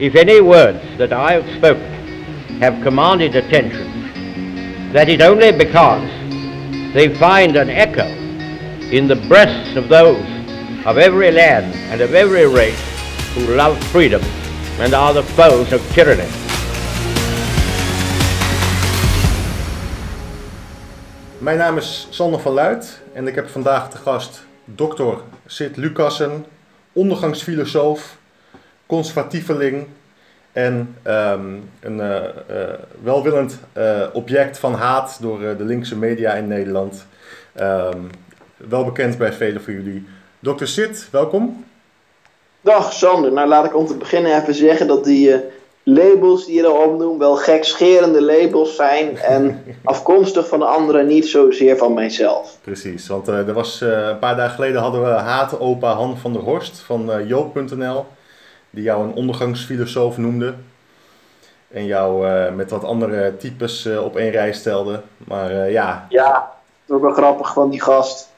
if any words that I have spoken have commanded attention, that is only because they find an echo in the breasts of those of every land and of every race who love freedom and are the foes of tyranny. Mijn naam is Sander van Luid en ik heb vandaag te gast dokter Sid Lucassen, ondergangsfilosoof, conservatieveling en um, een uh, uh, welwillend uh, object van haat door de linkse media in Nederland. Um, wel bekend bij velen van jullie. Dr. Sid, welkom. Dag Sander. Nou, laat ik om te beginnen even zeggen dat die labels die je erop noemt wel gekscherende labels zijn en afkomstig van de anderen, niet zozeer van mijzelf. Precies, want er was, een paar dagen geleden hadden we haat opa Han van der Horst van Joop.nl die jou een ondergangsfilosoof noemde. En jou uh, met wat andere types uh, op één rij stelde. Maar uh, ja. Ja, ook wel grappig van die gast.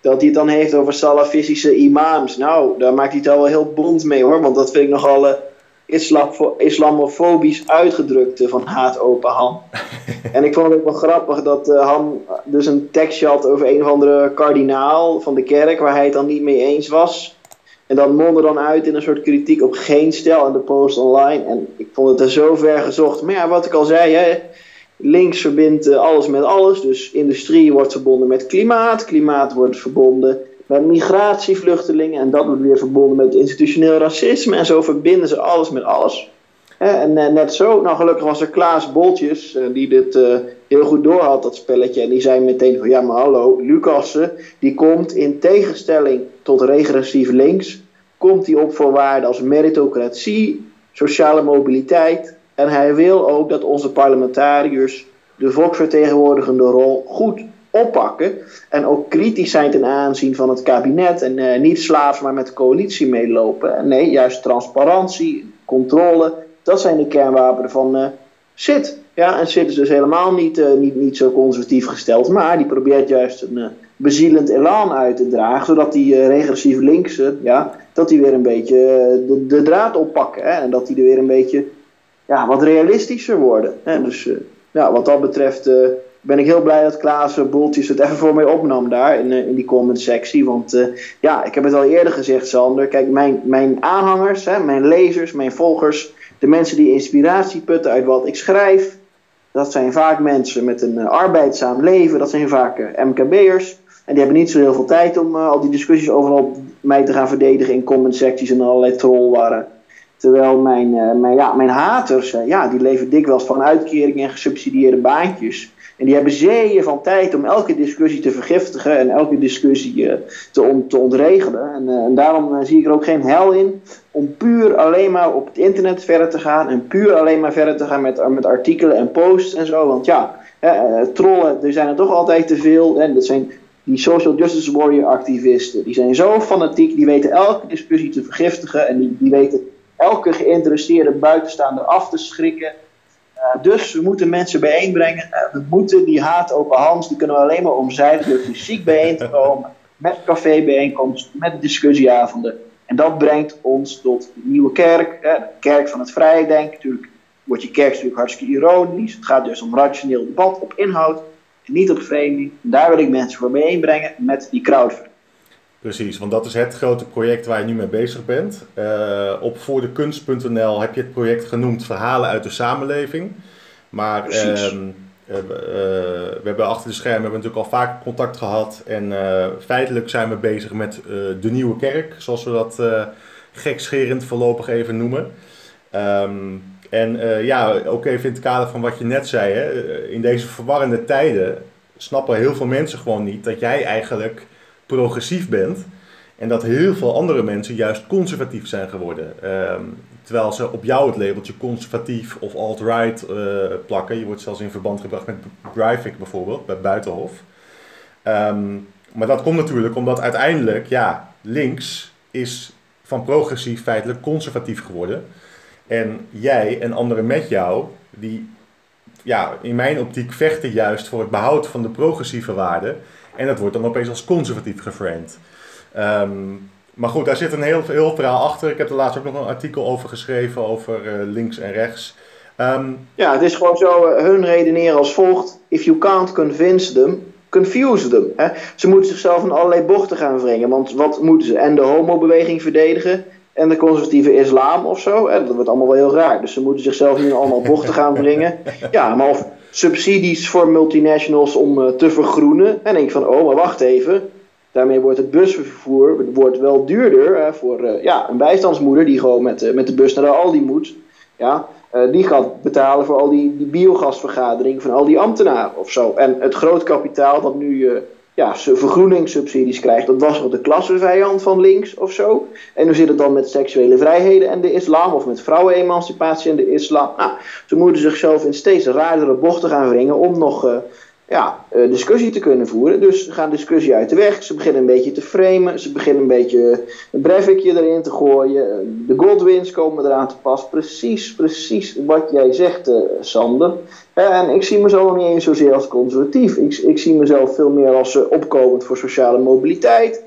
Dat hij het dan heeft over salafistische imams. Nou, daar maakt hij het al wel heel bond mee hoor. Want dat vind ik nogal islamofobisch uitgedrukt van haat open Han. en ik vond het ook wel grappig dat Han dus een tekstje had over een of andere kardinaal van de kerk. Waar hij het dan niet mee eens was. En dat mondde dan uit in een soort kritiek op geen stijl aan de post online. En ik vond het er zo ver gezocht. Maar ja, wat ik al zei, hè, links verbindt eh, alles met alles. Dus industrie wordt verbonden met klimaat. Klimaat wordt verbonden met migratievluchtelingen. En dat wordt weer verbonden met institutioneel racisme. En zo verbinden ze alles met alles. En eh, net zo, nou gelukkig was er Klaas Boltjes, eh, die dit heel goed doorhad, dat spelletje. En die zei meteen van, ja maar hallo, Lucassen, die komt in tegenstelling tot regressief links, komt hij op voor waarden als meritocratie, sociale mobiliteit. En hij wil ook dat onze parlementariërs de volksvertegenwoordigende rol goed oppakken. En ook kritisch zijn ten aanzien van het kabinet. En niet slaafs maar met de coalitie meelopen. Nee, juist transparantie, controle. Dat zijn de kernwapenen van uh, SIT. Ja, en SIT is dus helemaal niet, uh, niet, niet zo conservatief gesteld. Maar die probeert juist een bezielend elan uit te dragen. Zodat die regressief linkse, ja, dat die weer een beetje de, draad oppakken. Hè, en dat die er weer een beetje ja, wat realistischer worden. Hè. Dus ja, wat dat betreft ben ik heel blij dat Klaas Boltjes het even voor mij opnam daar in, in die comment sectie. Want ja, ik heb het al eerder gezegd, Sander. Kijk, mijn, mijn aanhangers, hè, mijn lezers, mijn volgers, de mensen die inspiratie putten uit wat ik schrijf. Dat zijn vaak mensen met een uh, arbeidzaam leven. Dat zijn vaak uh, MKB'ers. En die hebben niet zo heel veel tijd om al die discussies overal mij te gaan verdedigen in comment secties en allerlei trollwarren. Terwijl mijn, mijn, ja, mijn haters, ja, die leven dikwijls van uitkeringen en gesubsidieerde baantjes. En die hebben zeeën van tijd om elke discussie te vergiftigen en elke discussie uh, te, te ontregelen. En, uh, en daarom uh, zie ik er ook geen hel in om puur alleen maar op het internet verder te gaan en puur alleen maar verder te gaan met, met artikelen en posts en zo. Want ja, trollen, er zijn er toch altijd te veel. En dat zijn die social justice warrior activisten. Die zijn zo fanatiek, die weten elke discussie te vergiftigen en die, die weten elke geïnteresseerde buitenstaander af te schrikken dus we moeten mensen bijeenbrengen. Uh, we moeten die haat open Hans, die kunnen we alleen maar omzeilen door fysiek bijeen te komen. Met cafébijeenkomsten, met discussieavonden. En dat brengt ons tot de nieuwe kerk, hè, de kerk van het vrije denken. Natuurlijk wordt je kerk natuurlijk hartstikke ironisch. Het gaat dus om rationeel debat op inhoud en niet op framing. daar wil ik mensen voor bijeenbrengen met die crowdfunding. Precies, want dat is het grote project waar je nu mee bezig bent. Uh, op voordekunst.nl heb je het project genoemd Verhalen uit de samenleving. Maar uh, uh, we hebben achter de schermen hebben natuurlijk al vaak contact gehad. En feitelijk zijn we bezig met de nieuwe kerk, zoals we dat gekscherend voorlopig even noemen. Um, en ja, ook even in het kader van wat je net zei. Hè, in deze verwarrende tijden snappen heel veel mensen gewoon niet dat jij eigenlijk progressief bent. En dat heel veel andere mensen juist conservatief zijn geworden. Ehm, terwijl ze op jou het labeltje conservatief of alt-right uh, plakken. Je wordt zelfs in verband gebracht met Breivik bijvoorbeeld, bij Buitenhof. Um, maar dat komt natuurlijk omdat uiteindelijk, ja, links is van progressief feitelijk conservatief geworden. En jij en anderen met jou, die ja, in mijn optiek vechten juist voor het behoud van de progressieve waarden. En dat wordt dan opeens als conservatief geframed. Um, Maar goed, daar zit een heel, heel verhaal achter. Ik heb er laatst ook nog een artikel over geschreven, over links en rechts. Ehm, ja, het is gewoon zo, hun redeneren als volgt. If you can't convince them, confuse them. Hè? Ze moeten zichzelf in allerlei bochten gaan wringen. Want wat moeten ze? En de homobeweging verdedigen en de conservatieve islam of zo. Hè? Dat wordt allemaal wel heel raar. Dus ze moeten zichzelf in allemaal bochten gaan brengen. Ja, maar of subsidies voor multinationals om uh, te vergroenen. En denk van, oh, maar wacht even. Daarmee wordt het busvervoer wordt wel duurder voor uh, ja, een bijstandsmoeder die gewoon met, uh, met de bus naar de Aldi moet. Ja, die gaat betalen voor al die, die biogasvergadering van al die ambtenaren of zo. En het groot kapitaal dat nu ja, vergroeningssubsidies krijgt. Dat was wel de klassenvijand van links of zo. En hoe zit het dan met seksuele vrijheden en de islam? Of met vrouwenemancipatie en de islam? Nou, ze moeten zichzelf in steeds raardere bochten gaan wringen om nog uh, ja, uh, discussie te kunnen voeren. Dus ze gaan discussie uit de weg. Ze beginnen een beetje te framen. Ze beginnen een beetje een breffikje erin te gooien. De Godwins komen eraan te pas. Precies, precies wat jij zegt, uh, Sander. En ik zie mezelf niet eens zozeer als conservatief. Ik, ik zie mezelf veel meer als opkomend voor sociale mobiliteit.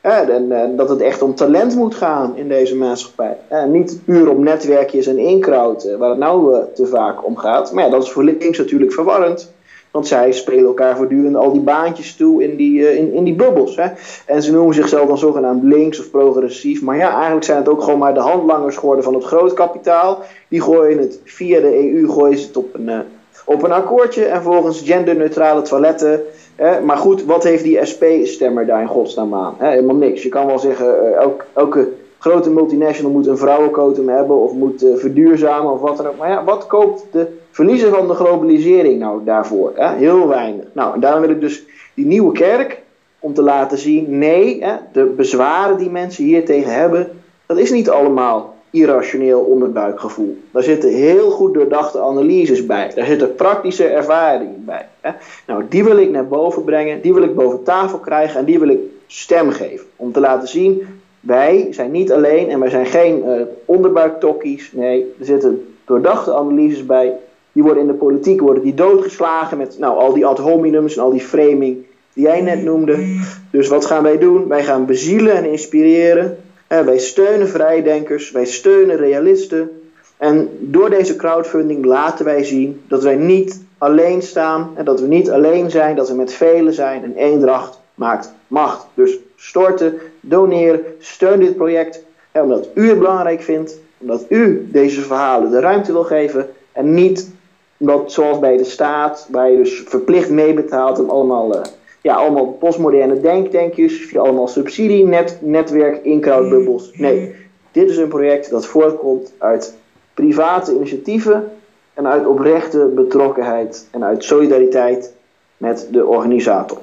En, dat het echt om talent moet gaan in deze maatschappij. En niet puur om netwerkjes en inkraut, waar het nou te vaak om gaat. Maar ja, dat is voor links natuurlijk verwarrend. Want zij spelen elkaar voortdurend al die baantjes toe in die, uh, in, in die bubbels. Hè? En ze noemen zichzelf dan zogenaamd links of progressief. Maar ja, eigenlijk zijn het ook gewoon maar de handlangers geworden van het grootkapitaal. Die gooien het via de EU gooien ze het op een, uh, op een akkoordje. En volgens genderneutrale toiletten. Hè? Maar goed, wat heeft die SP-stemmer daar in godsnaam aan? Hè? Helemaal niks. Je kan wel zeggen, elk, elke grote multinational moet een vrouwenquotum hebben. Of moet verduurzamen of wat dan ook. Maar ja, wat koopt de verliezen van de globalisering nou daarvoor? Hè? Heel weinig. Nou, en daarom wil ik dus die nieuwe kerk, om te laten zien, nee, hè, de bezwaren die mensen hier tegen hebben, dat is niet allemaal irrationeel onderbuikgevoel. Daar zitten heel goed doordachte analyses bij. Daar zitten praktische ervaringen bij. Hè? Nou, die wil ik naar boven brengen, die wil ik boven tafel krijgen en die wil ik stem geven. Om te laten zien, wij zijn niet alleen en wij zijn geen uh, onderbuiktokkies. Nee, er zitten doordachte analyses bij die worden in de politiek worden die doodgeslagen met nou, al die ad hominems en al die framing die jij net noemde. Dus wat gaan wij doen? Wij gaan bezielen en inspireren. wij steunen vrijdenkers, wij steunen realisten. En door deze crowdfunding laten wij zien dat wij niet alleen staan en dat we niet alleen zijn, dat we met velen zijn en eendracht maakt macht. Dus storten, doneren, steun dit project. omdat u het belangrijk vindt, omdat u deze verhalen de ruimte wil geven en niet omdat zoals bij de staat, waar je dus verplicht meebetaalt om allemaal, uh, ja, allemaal postmoderne denktankjes, via allemaal subsidie, net, netwerk, inkrautbubbels. Nee, dit is een project dat voortkomt uit private initiatieven en uit oprechte betrokkenheid en uit solidariteit met de organisator.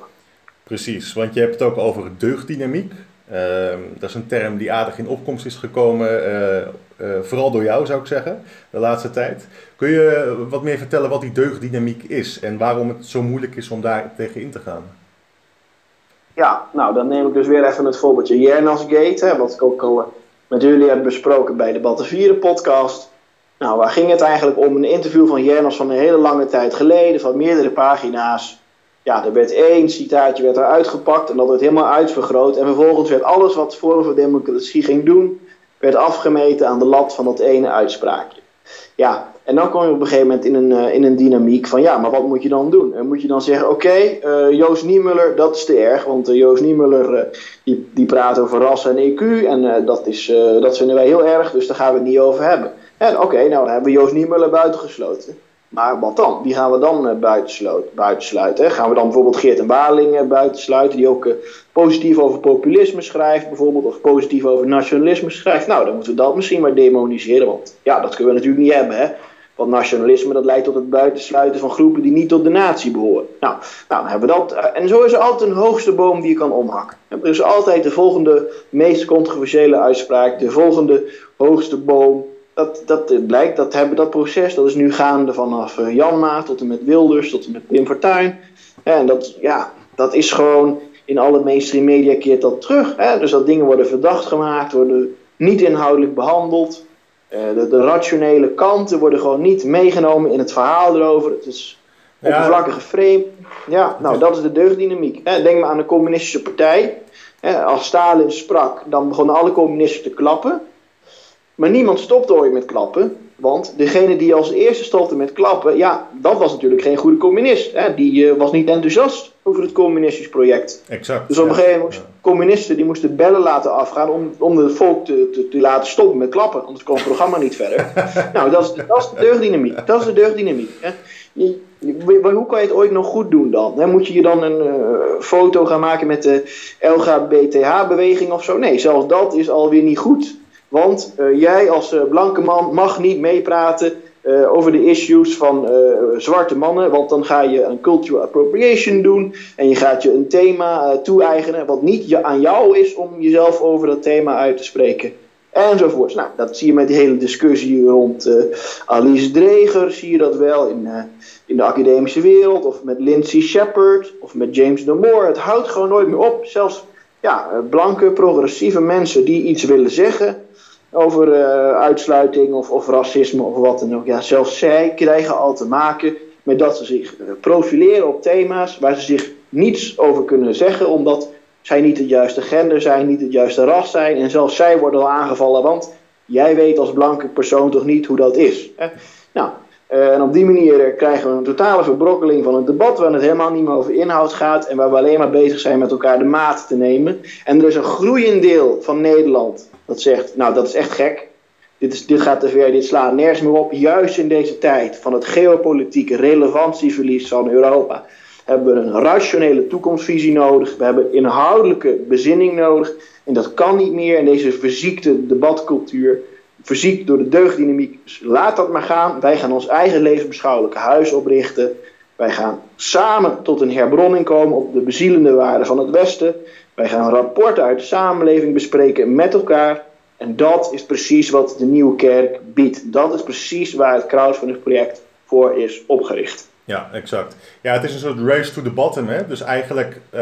Precies, want je hebt het ook over deugddynamiek. Ehm, dat is een term die aardig in opkomst is gekomen, eh, eh, vooral door jou zou ik zeggen, de laatste tijd. Kun je wat meer vertellen wat die deugddynamiek is en waarom het zo moeilijk is om daar tegen in te gaan? Ja, nou dan neem ik dus weer even het voorbeeldje Jernas Gate, wat ik ook al met jullie heb besproken bij de Battenvieren podcast. Nou, waar ging het eigenlijk om? Een interview van Jernas van een hele lange tijd geleden, van meerdere pagina's ja, er werd één citaatje werd eruit gepakt en dat werd helemaal uitvergroot. En vervolgens werd alles wat Forum voor Democratie ging doen, werd afgemeten aan de lat van dat ene uitspraakje. Ja, en dan kom je op een gegeven moment in een, uh, in een dynamiek van ja, maar wat moet je dan doen? En moet je dan zeggen, oké, okay, eh, Joost Niemuller, dat is te erg, want uh, Joost Niemuller die, die praat over ras en EQ en dat, is, dat vinden wij heel erg, dus daar gaan we het niet over hebben. En oké, nou dan hebben we Joost Niemuller buitengesloten. Maar wat dan? Wie gaan we dan buitensluiten? Gaan we dan bijvoorbeeld Geert en Waling buitensluiten, die ook positief over populisme schrijft, bijvoorbeeld, of positief over nationalisme schrijft? Nou, dan moeten we dat misschien maar demoniseren, want ja, dat kunnen we natuurlijk niet hebben, hè? Want nationalisme dat leidt tot het buitensluiten van groepen die niet tot de natie behoren. Nou, nou dan hebben we dat. En zo is er altijd een hoogste boom die je kan omhakken. Er is altijd de volgende meest controversiële uitspraak, de volgende hoogste boom dat, dat blijkt, dat, hebben, dat proces dat is nu gaande vanaf uh, Janma tot en met Wilders, tot en met Pim Fortuyn. En dat, ja, dat is gewoon in alle mainstream media keert dat terug. Hè? Dus dat dingen worden verdacht gemaakt, worden niet inhoudelijk behandeld. Uh, de, de, rationele kanten worden gewoon niet meegenomen in het verhaal erover. Het is oppervlakkige frame. Ja, nou dat is de deugddynamiek. Hè? Denk maar aan de communistische partij. als Stalin sprak, dan begonnen alle communisten te klappen. Maar niemand stopte ooit met klappen. Want degene die als eerste stopte met klappen, ja, dat was natuurlijk geen goede communist. Hè? Die uh, was niet enthousiast over het communistisch project. Exact. Dus op een gegeven moment, communisten die moesten bellen laten afgaan om, om het volk te, te, te laten stoppen met klappen. Anders kon het programma niet verder. nou, dat is, dat is de deugdynamiek. Dat is de deugdynamiek. Hè? Je, hoe kan je het ooit nog goed doen dan? Moet je je dan een uh, foto gaan maken met de LGBTH-beweging of zo? Nee, zelfs dat is alweer niet goed. Want uh, jij als uh, blanke man mag niet meepraten uh, over de issues van zwarte mannen. Want dan ga je een cultural appropriation doen. En je gaat je een thema toe-eigenen wat niet je, aan jou is om jezelf over dat thema uit te spreken. Enzovoorts. Nou, dat zie je met die hele discussie rond Alice Dreger. Zie je dat wel in, in de academische wereld. Of met Lindsay Shepard. Of met James Damore. Het houdt gewoon nooit meer op. Zelfs ja, blanke, progressieve mensen die iets willen zeggen over uh, uitsluiting of, of racisme of wat dan ook. Ja, zelfs zij krijgen al te maken met dat ze zich uh, profileren op thema's waar ze zich niets over kunnen zeggen, omdat zij niet het juiste gender zijn, niet het juiste ras zijn. En zelfs zij worden al aangevallen, want jij weet als blanke persoon toch niet hoe dat is. Hè? Nou, uh, en op die manier krijgen we een totale verbrokkeling van het debat, waar het helemaal niet meer over inhoud gaat en waar we alleen maar bezig zijn met elkaar de maat te nemen. En er is een groeiend deel van Nederland dat zegt, nou dat is echt gek. Dit, is, dit gaat te ver, dit slaat nergens meer op. Juist in deze tijd van het geopolitieke relevantieverlies van Europa hebben we een rationele toekomstvisie nodig. We hebben inhoudelijke bezinning nodig. En dat kan niet meer in deze verziekte debatcultuur. Verziekt door de deugddynamiek. Dus laat dat maar gaan. Wij gaan ons eigen levensbeschouwelijke huis oprichten. Wij gaan samen tot een herbronning komen op de bezielende waarden van het Westen. Wij gaan rapporten uit de samenleving bespreken met elkaar. En dat is precies wat de Nieuwe Kerk biedt. Dat is precies waar het crowdfunding project voor is opgericht. Ja, exact. Ja, het is een soort race to the bottom. Hè? Dus eigenlijk, uh,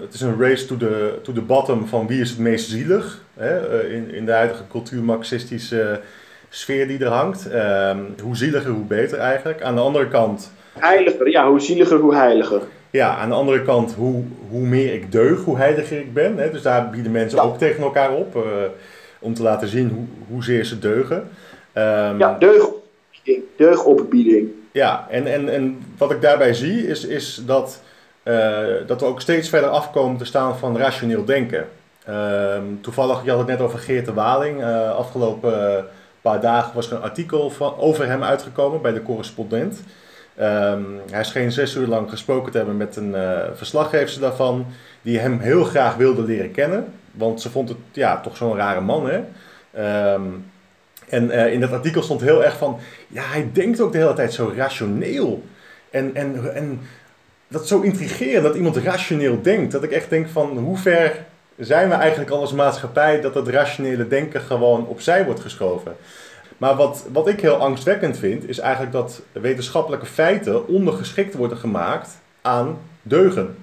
het is een race to the, to the bottom van wie is het meest zielig. Hè? Uh, in, in de huidige cultuurmarxistische sfeer die er hangt. Uh, hoe zieliger, hoe beter eigenlijk. Aan de andere kant... Heiliger, ja, hoe zieliger, hoe heiliger. Ja, aan de andere kant, hoe, hoe meer ik deug, hoe heiliger ik ben. Hè? Dus daar bieden mensen ook tegen elkaar op. Uh, om te laten zien hoe, hoezeer ze deugen. Um, ja, deug, deugopbieding. Ja, en, en, en wat ik daarbij zie is, is dat, uh, dat we ook steeds verder afkomen te staan van rationeel denken. Um, toevallig, je had het net over Geert de Waling. Uh, afgelopen paar dagen was er een artikel van, over hem uitgekomen bij de correspondent. Um, hij scheen zes uur lang gesproken te hebben met een uh, verslaggever daarvan, die hem heel graag wilde leren kennen. Want ze vond het ja, toch zo'n rare man. Hè? Um, en uh, in dat artikel stond heel erg van, ja, hij denkt ook de hele tijd zo rationeel. En, en, en dat is zo intrigerend dat iemand rationeel denkt. Dat ik echt denk van, hoe ver zijn we eigenlijk al als maatschappij dat het rationele denken gewoon opzij wordt geschoven. Maar wat, wat ik heel angstwekkend vind, is eigenlijk dat wetenschappelijke feiten ondergeschikt worden gemaakt aan deugen.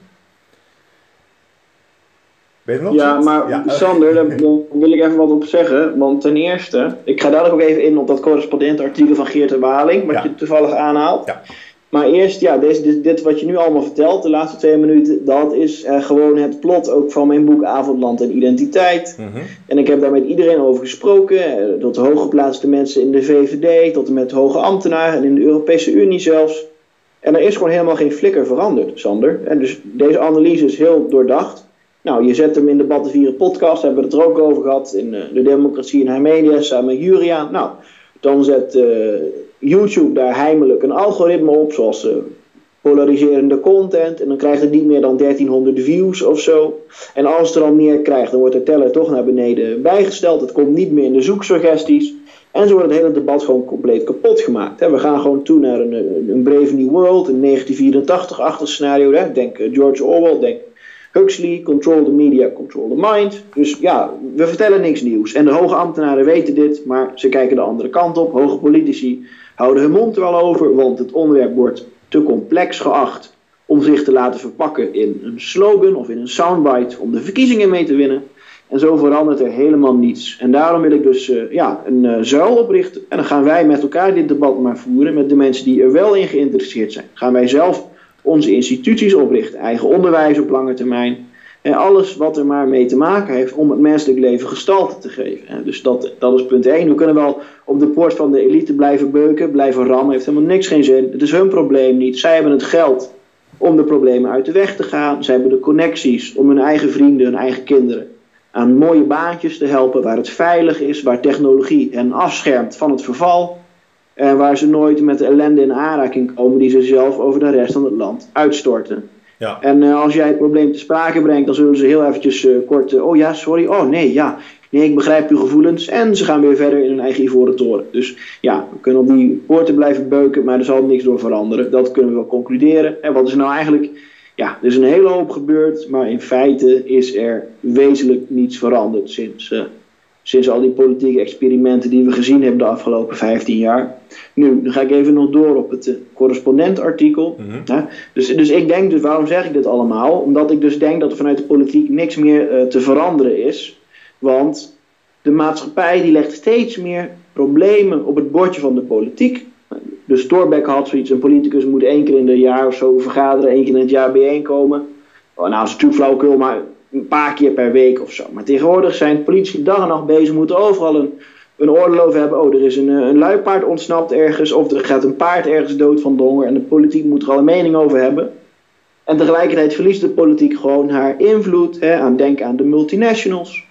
Ben je nog ja, maar ja. Sander, daar wil ik even wat op zeggen. Want ten eerste, ik ga dadelijk ook even in op dat correspondentenartikel van Geert de Waling, wat ja. je toevallig aanhaalt. Ja. Maar eerst, ja, dit, dit, dit, wat je nu allemaal vertelt, de laatste twee minuten, dat is uh, gewoon het plot ook van mijn boek Avondland en Identiteit. Mm -hmm. En ik heb daar met iedereen over gesproken, uh, tot de hooggeplaatste mensen in de VVD, tot en met hoge ambtenaren en in de Europese Unie zelfs. En er is gewoon helemaal geen flikker veranderd, Sander. En dus deze analyse is heel doordacht. Nou, je zet hem in de Battenvieren podcast, hebben we het er ook over gehad, in uh, de Democratie en haar media, samen met Juria. Nou, dan zet YouTube daar heimelijk een algoritme op, zoals uh, polariserende content. En dan krijgt het niet meer dan 1300 views of zo. En als er al meer krijgt, dan wordt de teller toch naar beneden bijgesteld. Het komt niet meer in de zoeksuggesties. En zo wordt het hele debat gewoon compleet kapot gemaakt. We gaan gewoon toe naar een, een Brave New World, een 1984-achtig scenario. Denk eh, George Orwell, denk Huxley, control the media, control the mind. Dus ja, we vertellen niks nieuws. En de hoge ambtenaren weten dit, maar ze kijken de andere kant op. Hoge politici houden hun mond er al over, want het onderwerp wordt te complex geacht om zich te laten verpakken in een slogan of in een soundbite om de verkiezingen mee te winnen. En zo verandert er helemaal niets. En daarom wil ik dus uh, ja, een uh, zuil oprichten. En dan gaan wij met elkaar dit debat maar voeren met de mensen die er wel in geïnteresseerd zijn. Gaan wij zelf onze instituties oprichten, eigen onderwijs op lange termijn. En alles wat er maar mee te maken heeft om het menselijk leven gestalte te geven. Dus dat, dat is punt 1. We kunnen wel op de poort van de elite blijven beuken, blijven rammen. Heeft helemaal niks geen zin. Het is hun probleem niet. Zij hebben het geld om de problemen uit de weg te gaan. Zij hebben de connecties om hun eigen vrienden, hun eigen kinderen aan mooie baantjes te helpen waar het veilig is, waar technologie hen afschermt van het verval. En waar ze nooit met de ellende in aanraking komen die ze zelf over de rest van het land uitstorten. Ja. En uh, als jij het probleem te sprake brengt, dan zullen ze heel eventjes uh, kort, uh, oh ja, sorry, oh nee, ja, nee, ik begrijp uw gevoelens. En ze gaan weer verder in hun eigen ivoren toren. Dus ja, we kunnen op die poorten blijven beuken, maar er zal niks door veranderen. Dat kunnen we wel concluderen. En wat is nou eigenlijk, ja, er is een hele hoop gebeurd, maar in feite is er wezenlijk niets veranderd sinds Sinds al die politieke experimenten die we gezien hebben de afgelopen 15 jaar. Nu, dan ga ik even nog door op het uh, correspondentartikel. Mm dus, dus ik denk, dus waarom zeg ik dit allemaal? Omdat ik dus denk dat er vanuit de politiek niks meer uh, te veranderen is. Want de maatschappij die legt steeds meer problemen op het bordje van de politiek. Dus Thorbecke had zoiets, een politicus moet één keer in het jaar of zo vergaderen, één keer in het jaar bijeenkomen. Oh, nou, dat is natuurlijk flauwekul, maar een paar keer per week of zo. Maar tegenwoordig zijn politie dag en nacht bezig, moeten overal een, een oordeel over hebben. Oh, er is een, eh, een luipaard ontsnapt ergens, of er gaat een paard ergens dood van de honger. En de politiek moet er al een mening over hebben. En tegelijkertijd verliest de politiek gewoon haar invloed. Hè, aan denk aan de multinationals.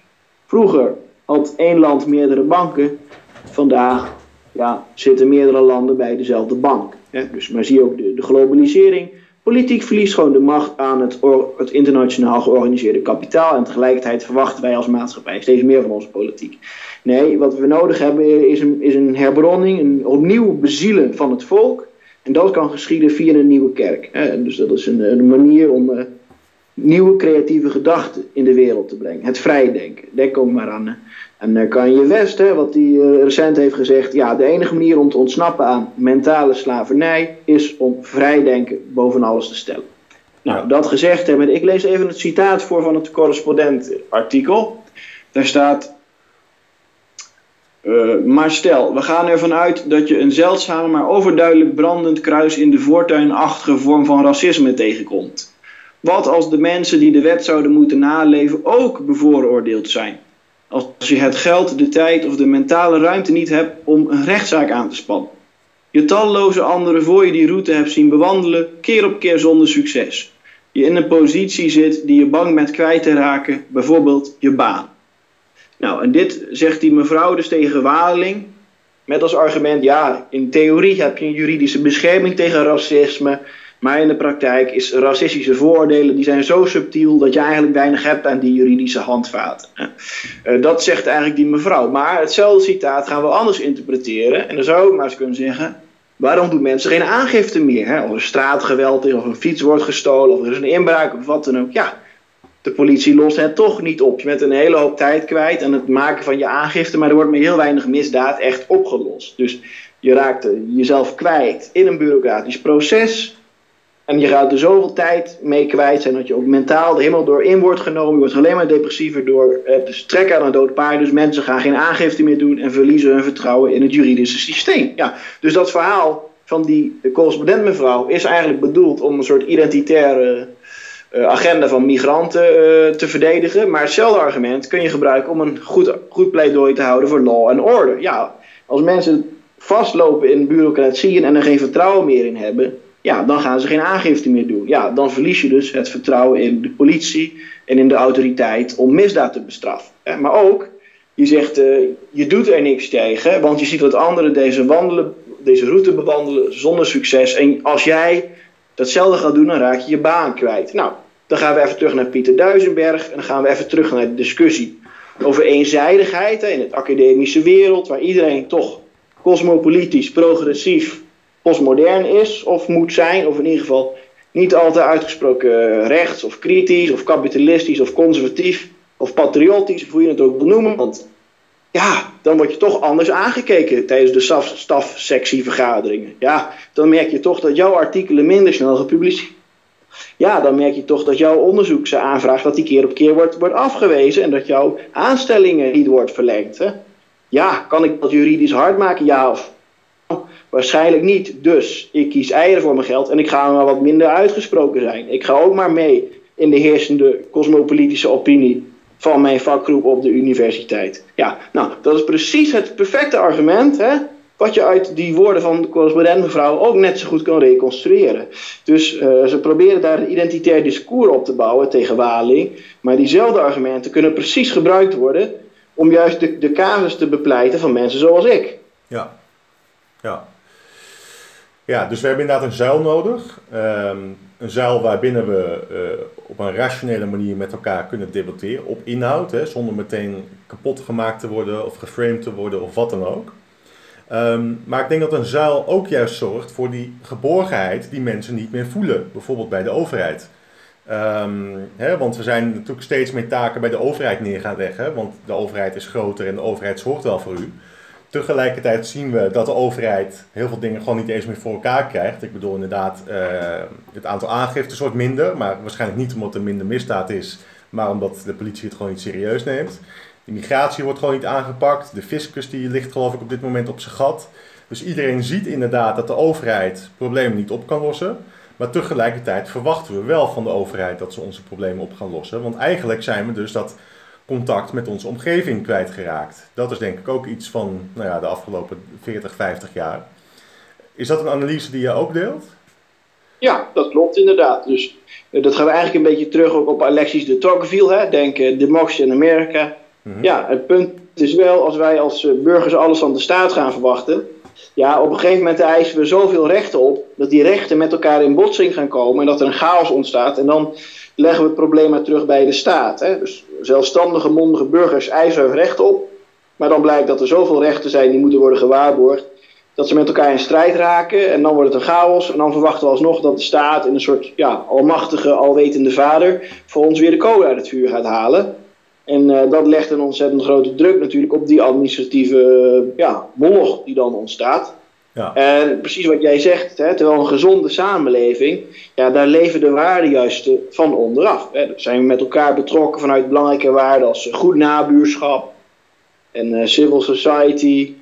Vroeger had één land meerdere banken. Vandaag ja, zitten meerdere landen bij dezelfde bank. Hè. Dus, maar zie ook de, de globalisering. Politiek verliest gewoon de macht aan het, het, internationaal georganiseerde kapitaal. En tegelijkertijd verwachten wij als maatschappij steeds meer van onze politiek. Nee, wat we nodig hebben is een, is een herbronning, een opnieuw bezielen van het volk. En dat kan geschieden via een nieuwe kerk. Dus dat is een, een manier om uh, nieuwe creatieve gedachten in de wereld te brengen. Het vrijdenken. Denk ook maar aan en uh, Kanye West, hè, wat hij uh, recent heeft gezegd, ja, de enige manier om te ontsnappen aan mentale slavernij is om vrijdenken boven alles te stellen. Nou, dat gezegd hebben, ik lees even het citaat voor van het correspondent-artikel. Daar staat, uh, maar stel, we gaan ervan uit dat je een zeldzame maar overduidelijk brandend kruis in de voortuinachtige vorm van racisme tegenkomt. Wat als de mensen die de wet zouden moeten naleven ook bevooroordeeld zijn? Als je het geld, de tijd of de mentale ruimte niet hebt om een rechtszaak aan te spannen. Je talloze anderen voor je die route hebt zien bewandelen, keer op keer zonder succes. Je in een positie zit die je bang bent kwijt te raken, bijvoorbeeld je baan. Nou, en dit zegt die mevrouw dus tegen Waling, met als argument, ja, in theorie heb je een juridische bescherming tegen racisme, maar in de praktijk is racistische vooroordelen die zijn zo subtiel dat je eigenlijk weinig hebt aan die juridische handvaten. Uh, dat zegt eigenlijk die mevrouw. Maar hetzelfde citaat gaan we anders interpreteren. En dan zou ik maar eens kunnen zeggen: waarom doen mensen geen aangifte meer? Of er straatgeweld is, of een fiets wordt gestolen, of er is een inbraak of wat dan ook. Ja, de politie lost het toch niet op. Je bent een hele hoop tijd kwijt aan het maken van je aangifte, maar er wordt met heel weinig misdaad echt opgelost. Dus je raakt jezelf kwijt in een bureaucratisch proces en je gaat er zoveel tijd mee kwijt zijn dat je ook mentaal er helemaal door in wordt genomen. Je wordt alleen maar depressiever door het dus trekken aan een dood paard. Dus mensen gaan geen aangifte meer doen en verliezen hun vertrouwen in het juridische systeem. Ja, dus dat verhaal van die correspondent mevrouw is eigenlijk bedoeld om een soort identitaire uh, agenda van migranten uh, te verdedigen. Maar hetzelfde argument kun je gebruiken om een goed, goed pleidooi te houden voor law and order. Ja, als mensen vastlopen in bureaucratieën en er geen vertrouwen meer in hebben ja, dan gaan ze geen aangifte meer doen. Ja, dan verlies je dus het vertrouwen in de politie en in de autoriteit om misdaad te bestraffen. Maar ook, je zegt, uh, je doet er niks tegen, want je ziet dat anderen deze, wandelen, deze route bewandelen zonder succes. En als jij datzelfde gaat doen, dan raak je je baan kwijt. Nou, dan gaan we even terug naar Pieter Duisenberg en dan gaan we even terug naar de discussie over eenzijdigheid in het academische wereld, waar iedereen toch cosmopolitisch, progressief postmodern is of moet zijn, of in ieder geval niet altijd uitgesproken rechts of kritisch of kapitalistisch of conservatief of patriotisch, hoe je het ook wil noemen. Want ja, dan word je toch anders aangekeken tijdens de stafsectievergaderingen. Ja, dan merk je toch dat jouw artikelen minder snel gepubliceerd ja, dan merk je toch dat jouw onderzoeksaanvraag dat die keer op keer wordt, wordt afgewezen en dat jouw aanstellingen niet wordt verlengd. Hè? Ja, kan ik dat juridisch hard maken? Ja of Waarschijnlijk niet. Dus ik kies eieren voor mijn geld en ik ga maar wat minder uitgesproken zijn. Ik ga ook maar mee in de heersende cosmopolitische opinie van mijn vakgroep op de universiteit. Ja, nou, dat is precies het perfecte argument, hè, wat je uit die woorden van de correspondent mevrouw ook net zo goed kan reconstrueren. Dus uh, ze proberen daar een identitair discours op te bouwen tegen Waling, maar diezelfde argumenten kunnen precies gebruikt worden om juist de, de casus te bepleiten van mensen zoals ik. Ja, ja. Ja, dus we hebben inderdaad een zuil nodig. Um, een zuil waarbinnen we uh, op een rationele manier met elkaar kunnen debatteren op inhoud, hè, zonder meteen kapot gemaakt te worden of geframed te worden of wat dan ook. Um, maar ik denk dat een zuil ook juist zorgt voor die geborgenheid die mensen niet meer voelen, bijvoorbeeld bij de overheid. Um, hè, want we zijn natuurlijk steeds meer taken bij de overheid neer gaan leggen, want de overheid is groter en de overheid zorgt wel voor u. Tegelijkertijd zien we dat de overheid heel veel dingen gewoon niet eens meer voor elkaar krijgt. Ik bedoel inderdaad, uh, het aantal aangiftes wordt minder, maar waarschijnlijk niet omdat er minder misdaad is, maar omdat de politie het gewoon niet serieus neemt. De migratie wordt gewoon niet aangepakt. De fiscus die ligt geloof ik op dit moment op zijn gat. Dus iedereen ziet inderdaad dat de overheid problemen niet op kan lossen. Maar tegelijkertijd verwachten we wel van de overheid dat ze onze problemen op gaan lossen. Want eigenlijk zijn we dus dat contact met onze omgeving kwijtgeraakt. Dat is denk ik ook iets van nou ja, de afgelopen 40, 50 jaar. Is dat een analyse die je ook deelt? Ja, dat klopt inderdaad. Dus eh, dat gaan we eigenlijk een beetje terug ook op Alexis de Tocqueville. Hè? Denk uh, democratie in Amerika. Mhm. Ja, het punt is wel, als wij als eh, burgers alles van de staat gaan verwachten, ja, op een gegeven moment eisen we zoveel rechten op, dat die rechten met elkaar in botsing gaan komen en dat er een chaos ontstaat. En dan leggen we het probleem maar terug bij de staat. Hè. Dus zelfstandige, mondige burgers eisen hun rechten op, maar dan blijkt dat er zoveel rechten zijn die moeten worden gewaarborgd, dat ze met elkaar in strijd raken en dan wordt het een chaos. En dan verwachten we alsnog dat de staat in een soort ja, almachtige, alwetende vader voor ons weer de kolen uit het vuur gaat halen. En uh, dat legt een ontzettend grote druk natuurlijk op die administratieve uh, ja, moloch die dan ontstaat. En precies wat jij zegt, hè, terwijl een gezonde samenleving, ja, daar leven de waarden juist van onderaf. Hè. Zijn we met elkaar betrokken vanuit belangrijke waarden als goed nabuurschap en uh, civil society.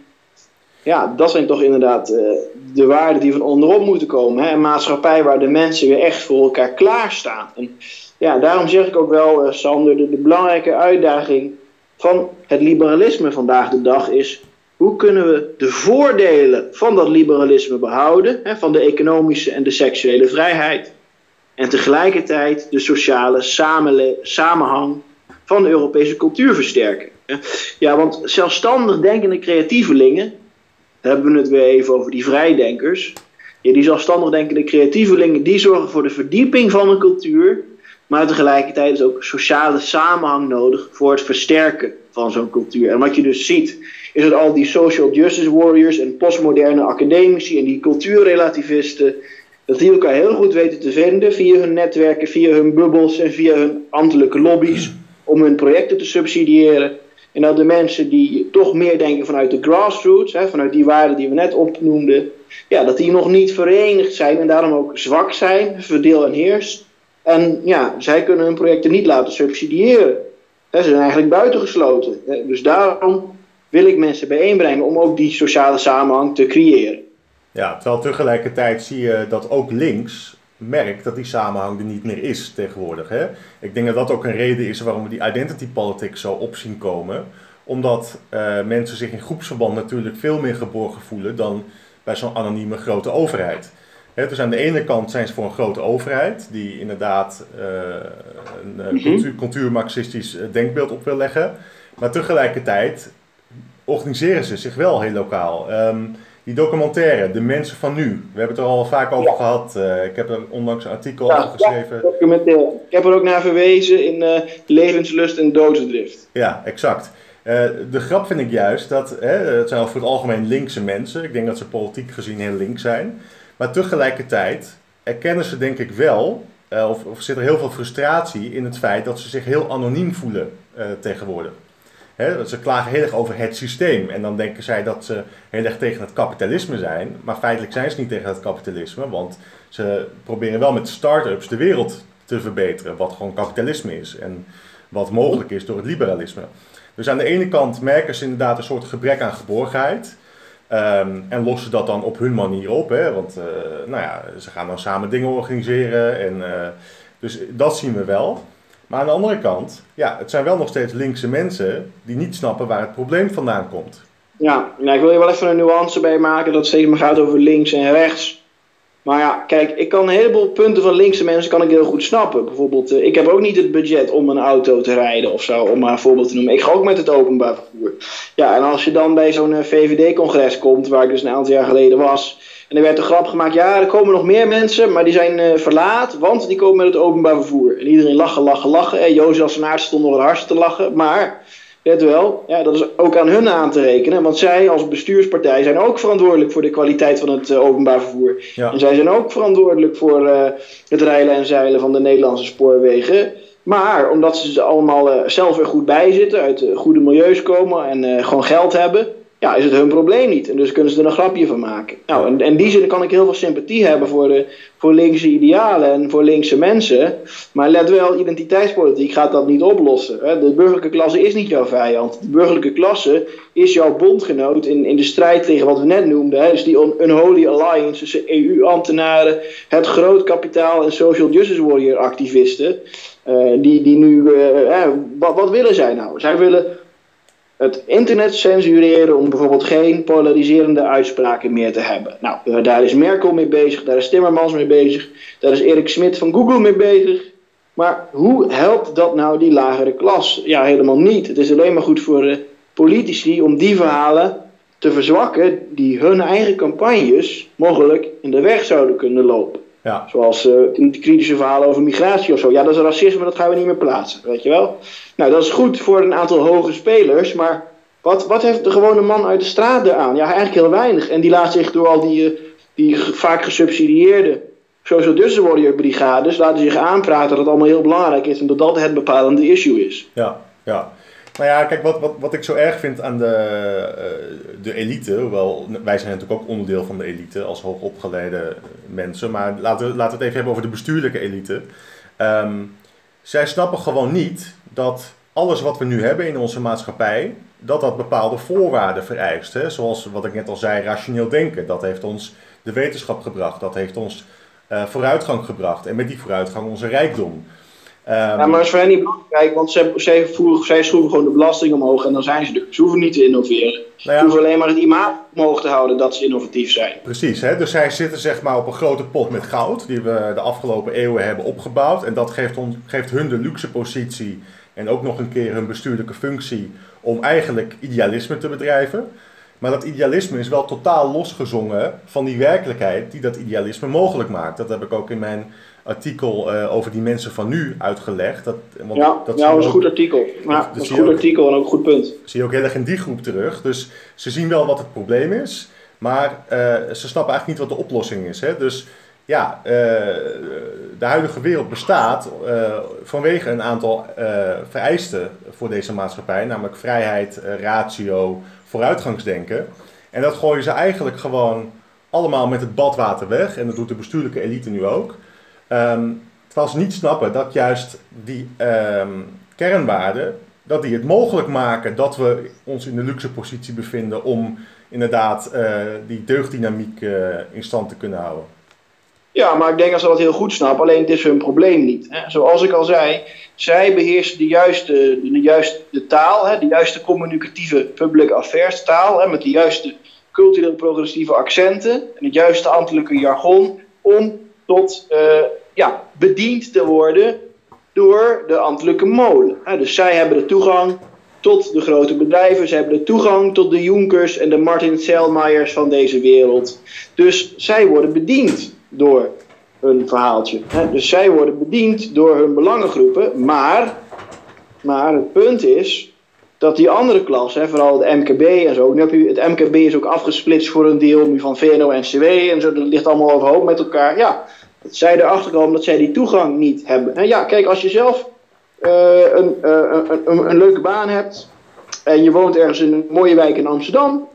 Ja, dat zijn toch inderdaad de waarden die van onderop moeten komen. Hè. Een maatschappij waar de mensen weer echt voor elkaar klaarstaan. En ja, daarom zeg ik ook wel, uh, Sander, de, de, belangrijke uitdaging van het liberalisme vandaag de dag is: hoe kunnen we de voordelen van dat liberalisme behouden, hè, van de economische en de seksuele vrijheid, en tegelijkertijd de sociale samenhang van de Europese cultuur versterken? Ja, want zelfstandig denkende creatievelingen, hebben we het weer even over die vrijdenkers. Ja, die zelfstandig denkende creatievelingen, die zorgen voor de verdieping van een cultuur maar tegelijkertijd is ook sociale samenhang nodig voor het versterken van zo'n cultuur. En wat je dus ziet, is dat al die social justice warriors en postmoderne academici en die cultuurrelativisten, dat die elkaar heel goed weten te vinden via hun netwerken, via hun bubbels en via hun ambtelijke lobby's om hun projecten te subsidiëren. En dat de mensen die toch meer denken vanuit de grassroots, hè, vanuit die waarden die we net opnoemden, ja, dat die nog niet verenigd zijn en daarom ook zwak zijn, verdeel en heers. En ja, zij kunnen hun projecten niet laten subsidiëren. Ze zijn eigenlijk buitengesloten. Dus daarom wil ik mensen bijeenbrengen om ook die sociale samenhang te creëren. Ja, terwijl tegelijkertijd zie je dat ook links merkt dat die samenhang er niet meer is tegenwoordig. Hè? Ik denk dat dat ook een reden is waarom we die identity politics zo op zien komen. Omdat uh, mensen zich in groepsverband natuurlijk veel meer geborgen voelen dan bij zo'n anonieme grote overheid dus aan de ene kant zijn ze voor een grote overheid, die inderdaad uh, een uh, cultuur, cultuurmarxistisch eh, denkbeeld op wil leggen. Maar tegelijkertijd organiseren ze zich wel heel lokaal. Um, die documentaire, De Mensen van Nu, we hebben het er al vaak over gehad. Uh, ik heb er onlangs een artikel ja, over geschreven. Ja, documentaire. Ik heb er ook naar verwezen in uh, Levenslust en Doodsdrift. Ja, exact. Uh, de grap vind ik juist dat, het zijn voor het algemeen linkse mensen. Ik denk dat ze politiek gezien heel links zijn. Maar tegelijkertijd erkennen ze denk ik wel, uh, of, of zit er heel veel frustratie in het feit dat ze zich heel anoniem voelen uh, tegenwoordig. Hè, ze klagen heel erg over het systeem en dan denken zij dat ze heel erg tegen het kapitalisme zijn. Maar feitelijk zijn ze niet tegen het kapitalisme, want ze proberen wel met start-ups de wereld te verbeteren, wat gewoon kapitalisme is en wat mogelijk is door het liberalisme. Dus aan de ene kant merken ze inderdaad een soort gebrek aan geborgenheid. Um, en lossen dat dan op hun manier op. Hè? Want uh, nou ja, ze gaan dan samen dingen organiseren. En uh, Dus dat zien we wel. Maar aan de andere kant, ja, het zijn wel nog steeds linkse mensen die niet snappen waar het probleem vandaan komt. Ja, nou, ik wil hier wel even een nuance bij maken dat het steeds maar gaat over links en rechts. Maar ja, kijk, ik kan een heleboel punten van linkse mensen kan ik heel goed snappen. Bijvoorbeeld, uh, ik heb ook niet het budget om een auto te rijden of zo, om maar een voorbeeld te noemen. Ik ga ook met het openbaar vervoer. Ja, en als je dan bij zo'n uh, VVD-congres komt, waar ik dus een aantal jaar geleden was, en er werd de grap gemaakt, ja, er komen nog meer mensen, maar die zijn uh, verlaat, want die komen met het openbaar vervoer. En iedereen lachen, lachen, lachen. En Jozef Aert stond nog het hardste te lachen, maar Let wel, ja, dat is ook aan hun aan te rekenen. Want zij als bestuurspartij zijn ook verantwoordelijk voor de kwaliteit van het uh, openbaar vervoer. Ja. En zij zijn ook verantwoordelijk voor uh, het rijlen en zeilen van de Nederlandse spoorwegen. Maar omdat ze allemaal uh, zelf er goed bij zitten, uit goede milieus komen en gewoon geld hebben, ja, is het hun probleem niet. En dus kunnen ze er een grapje van maken. Nou, en in die zin kan ik heel veel sympathie hebben voor, de, voor linkse idealen en voor linkse mensen. Maar let wel, identiteitspolitiek gaat dat niet oplossen. Hè. De burgerlijke klasse is niet jouw vijand. De burgerlijke klasse is jouw bondgenoot in, in de strijd tegen wat we net noemden. Hè. Dus die unholy alliance tussen EU-ambtenaren, het groot kapitaal en social justice warrior activisten. Uh, die, die nu, uh, wat, wat willen zij nou? Zij willen het internet censureren om bijvoorbeeld geen polariserende uitspraken meer te hebben. Nou, daar is Merkel mee bezig, daar is Timmermans mee bezig, daar is Erik Smit van Google mee bezig. Maar hoe helpt dat nou die lagere klas? Ja, helemaal niet. Het is alleen maar goed voor de politici om die verhalen te verzwakken die hun eigen campagnes mogelijk in de weg zouden kunnen lopen. Ja. Zoals uh, kritische verhalen over migratie of zo. Ja, dat is racisme, dat gaan we niet meer plaatsen, weet je wel. Nou, dat is goed voor een aantal hoge spelers, maar wat, wat heeft de gewone man uit de straat eraan? Ja, eigenlijk heel weinig. En die laat zich door al die, uh, die vaak gesubsidieerde social justice warrior brigades laten zich aanpraten dat het allemaal heel belangrijk is en dat dat het bepalende issue is. Ja, ja. Nou ja, kijk, wat, wat, wat ik zo erg vind aan de, uh, de elite, hoewel wij zijn natuurlijk ook onderdeel van de elite als hoogopgeleide mensen, maar laten we, laten we het even hebben over de bestuurlijke elite. Um, zij snappen gewoon niet dat alles wat we nu hebben in onze maatschappij, dat dat bepaalde voorwaarden vereist. Hè? Zoals wat ik net al zei, rationeel denken. Dat heeft ons de wetenschap gebracht, dat heeft ons uh, vooruitgang gebracht en met die vooruitgang onze rijkdom. Um, ja, maar is voor hen niet belangrijk, want zij, zij, voeren, zij schroeven gewoon de belasting omhoog en dan zijn ze er. Ze hoeven niet te innoveren. Nou ja, ze hoeven alleen maar het imago omhoog te houden dat ze innovatief zijn. Precies, hè? dus zij zitten zeg maar op een grote pot met goud die we de afgelopen eeuwen hebben opgebouwd. En dat geeft, on, geeft hun de luxe positie en ook nog een keer hun bestuurlijke functie om eigenlijk idealisme te bedrijven. Maar dat idealisme is wel totaal losgezongen van die werkelijkheid die dat idealisme mogelijk maakt. Dat heb ik ook in mijn artikel uh, over die mensen van nu uitgelegd. Dat, want ja, dat, ja, was een goed artikel. Ja, dat, dat is een goed ook, artikel en ook een goed punt. Zie je ook heel erg in die groep terug. Dus ze zien wel wat het probleem is, maar uh, ze snappen eigenlijk niet wat de oplossing is. Hè? Dus ja, uh, de huidige wereld bestaat vanwege een aantal vereisten voor deze maatschappij, namelijk vrijheid, ratio, vooruitgangsdenken. En dat gooien ze eigenlijk gewoon allemaal met het badwater weg. En dat doet de bestuurlijke elite nu ook. Um, terwijl ze niet snappen dat juist die um, kernwaarden, dat die het mogelijk maken dat we ons in de luxe positie bevinden om inderdaad uh, die deugddynamiek uh, in stand te kunnen houden. Ja, maar ik denk dat ze dat heel goed snappen, alleen het is hun probleem niet. Hè. Zoals ik al zei, zij beheersen de juiste, de juiste taal, hè, de juiste communicatieve public affairs taal, hè, met de juiste cultureel progressieve accenten en het juiste ambtelijke jargon om tot uh, ja, bediend te worden door de ambtelijke molen. Dus zij hebben de toegang tot de grote bedrijven, zij hebben de toegang tot de Junkers en de Martin Selmayers van deze wereld. Dus zij worden bediend door hun verhaaltje. Dus zij worden bediend door hun belangengroepen, maar, maar het punt is dat die andere klas, hè, vooral het MKB en zo, nu heb je, het MKB is ook afgesplitst voor een deel nu van VNO-NCW en zo, dat ligt allemaal overhoop met elkaar. Ja, dat zij erachter komen dat zij die toegang niet hebben. En ja, kijk, als je zelf uh, een, een, een, leuke baan hebt en je woont ergens in een mooie wijk in Amsterdam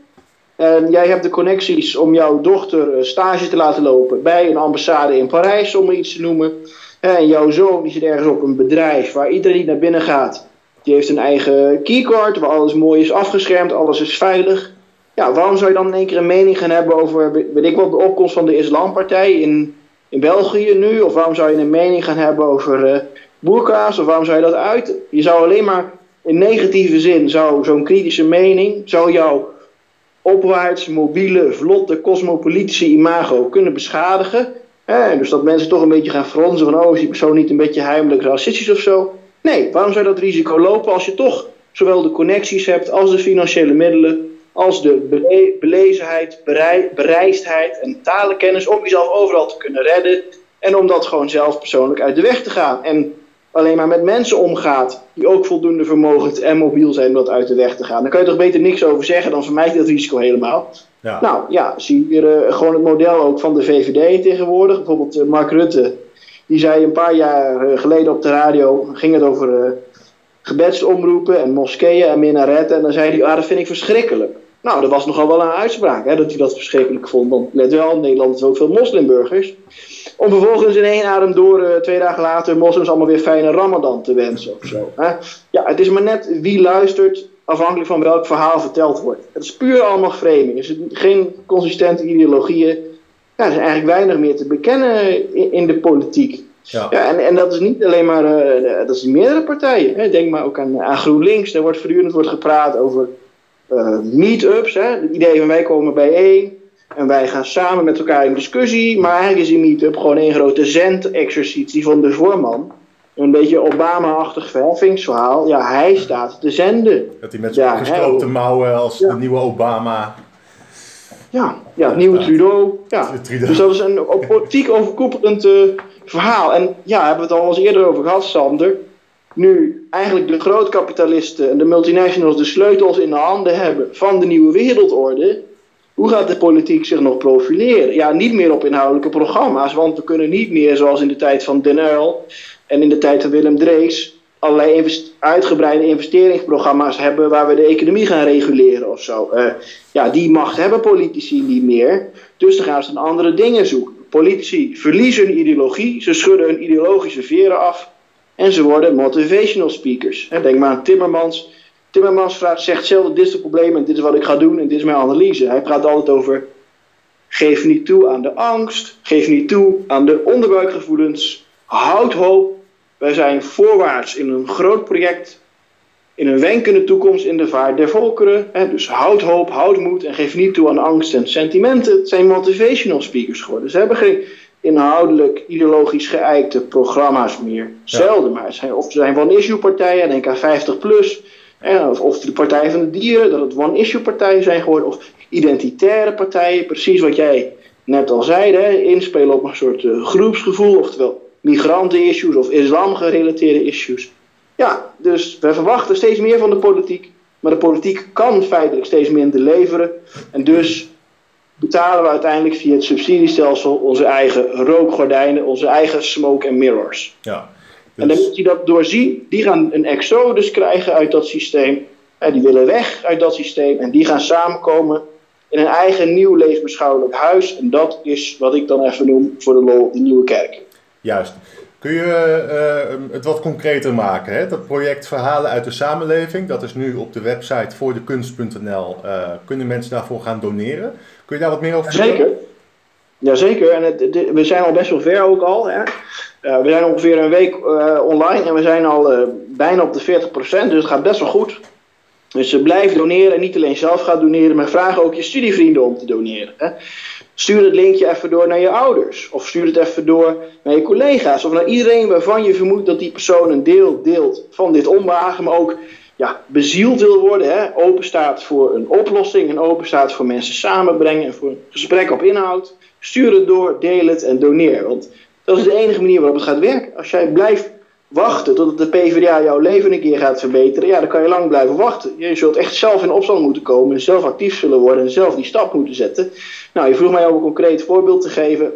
en jij hebt de connecties om jouw dochter stage te laten lopen bij een ambassade in Parijs, om iets te noemen. En jouw zoon die zit ergens op een bedrijf waar iedereen die naar binnen gaat, die heeft een eigen keycard waar alles mooi is afgeschermd, alles is veilig. Ja, waarom zou je dan in één keer een mening gaan hebben over, weet ik wel, de opkomst van de Islampartij in in België nu? Of waarom zou je een mening gaan hebben over uh, boerka's? Of waarom zou je dat uiten? Je zou alleen maar in negatieve zin, zou zo'n kritische mening, zou jouw opwaarts, mobiele, vlotte, cosmopolitische imago kunnen beschadigen. Dus dat mensen toch een beetje gaan fronsen van, oh, is die persoon niet een beetje heimelijk racistisch of zo? Nee, waarom zou je dat risico lopen als je toch zowel de connecties hebt als de financiële middelen, als de bele belezenheid, berei bereisdheid en talenkennis om jezelf overal te kunnen redden en om dat gewoon zelf persoonlijk uit de weg te gaan. En alleen maar met mensen omgaat die ook voldoende vermogend en mobiel zijn om dat uit de weg te gaan. Dan kan je toch beter niks over zeggen, dan vermijd je dat risico helemaal. Ja. Nou ja, zie hier uh, gewoon het model ook van de VVD tegenwoordig. Bijvoorbeeld uh, Mark Rutte, die zei een paar jaar uh, geleden op de radio, ging het over gebedsomroepen en moskeeën en minaretten. En dan zei hij, ah, dat vind ik verschrikkelijk. Nou, dat was nogal wel een uitspraak, hè, dat hij dat verschrikkelijk vond. Want let wel, in Nederland is ook veel moslimburgers. Om vervolgens in één adem door, uh, twee dagen later, moslims allemaal weer fijne ramadan te wensen of zo. Hè. Ja, het is maar net wie luistert, afhankelijk van welk verhaal verteld wordt. Het is puur allemaal framing. Er zijn geen consistente ideologieën. Ja, er is eigenlijk weinig meer te bekennen in, in de politiek. Ja. ja en, en dat is niet alleen maar, uh, dat is meerdere partijen. Hè. Denk maar ook aan, aan GroenLinks. Daar wordt voortdurend wordt gepraat over uh, meet-ups. Het idee van wij komen bijeen en wij gaan samen met elkaar in discussie. Maar eigenlijk is die meet-up gewoon een grote zend-exercitie van de voorman. Een beetje Obama-achtig verheffingsverhaal. Ja, hij staat te zenden. Dat hij met zijn ja, gestroopte mouwen als de nieuwe Obama. Ja, ja nieuwe Trudeau. Ja. Dus dat is een politiek overkoepelend uh, verhaal. En ja, hebben we het al eens eerder over gehad, Sander nu eigenlijk de grootkapitalisten en de multinationals de sleutels in de handen hebben van de nieuwe wereldorde, hoe gaat de politiek zich nog profileren? Ja, niet meer op inhoudelijke programma's, want we kunnen niet meer zoals in de tijd van Den Uyl en in de tijd van Willem Drees allerlei uitgebreide investeringsprogramma's hebben waar we de economie gaan reguleren of zo. Uh, ja, die macht hebben politici niet meer, dus dan gaan ze naar andere dingen zoeken. Politici verliezen hun ideologie, ze schudden hun ideologische veren af en ze worden motivational speakers. Denk maar aan Timmermans. Timmermans vraagt, zegt zelf: Dit is het probleem en dit is wat ik ga doen en dit is mijn analyse. Hij praat altijd over. Geef niet toe aan de angst. Geef niet toe aan de onderbuikgevoelens. Houd hoop. Wij zijn voorwaarts in een groot project. In een wenkende toekomst in de vaart der volkeren. Dus houd hoop, houd moed en geef niet toe aan angst en sentimenten. Het zijn motivational speakers geworden. Ze hebben geen inhoudelijk ideologisch geëikte programma's meer. Zelden, maar zijn, of ze zijn one-issue partijen, denk aan 50 plus. Of, of de Partij van de Dieren, dat het one-issue partijen zijn geworden. Of identitaire partijen, precies wat jij net al zei, hè, inspelen op een soort uh, groepsgevoel, oftewel migranten-issues of islam-gerelateerde issues. Ja, dus we verwachten steeds meer van de politiek, maar de politiek kan feitelijk steeds minder leveren. En dus betalen we uiteindelijk via het subsidiestelsel onze eigen rookgordijnen, onze eigen smoke and mirrors. Ja, En de mensen die dat doorzien, die gaan een exodus krijgen uit dat systeem. En die willen weg uit dat systeem en die gaan samenkomen in een eigen nieuw levensbeschouwelijk huis. En dat is wat ik dan even noem voor de lol de nieuwe kerk. Juist. Kun je uh, het wat concreter maken? Hè? Dat project Verhalen uit de Samenleving, dat is nu op de website voor de kunst.nl. Uh, eh, kunnen mensen daarvoor gaan doneren? Kun je daar wat meer over vertellen? Zeker. Jazeker, en we zijn al best wel ver ook al. Hè? Uh, we zijn ongeveer een week online en we zijn al bijna op de 40%, dus het gaat best wel goed. Dus blijf doneren en niet alleen zelf gaat doneren, maar vraag ook je studievrienden om te doneren. Hè? Stuur het linkje even door naar je ouders, of stuur het even door naar je collega's, of naar iedereen waarvan je vermoedt dat die persoon een deel deelt van dit onbehagen, maar ook ja, bezield wil worden, hè, open staat voor een oplossing en open staat voor mensen samenbrengen en voor een gesprek op inhoud. Stuur het door, deel het en doneer. Want dat is de enige manier waarop het gaat werken. Als jij blijft wachten totdat de PvdA jouw leven een keer gaat verbeteren, ja, dan kan je lang blijven wachten. Je zult echt zelf in opstand moeten komen en zelf actief zullen worden en zelf die stap moeten zetten. Nou, je vroeg mij om een concreet voorbeeld te geven.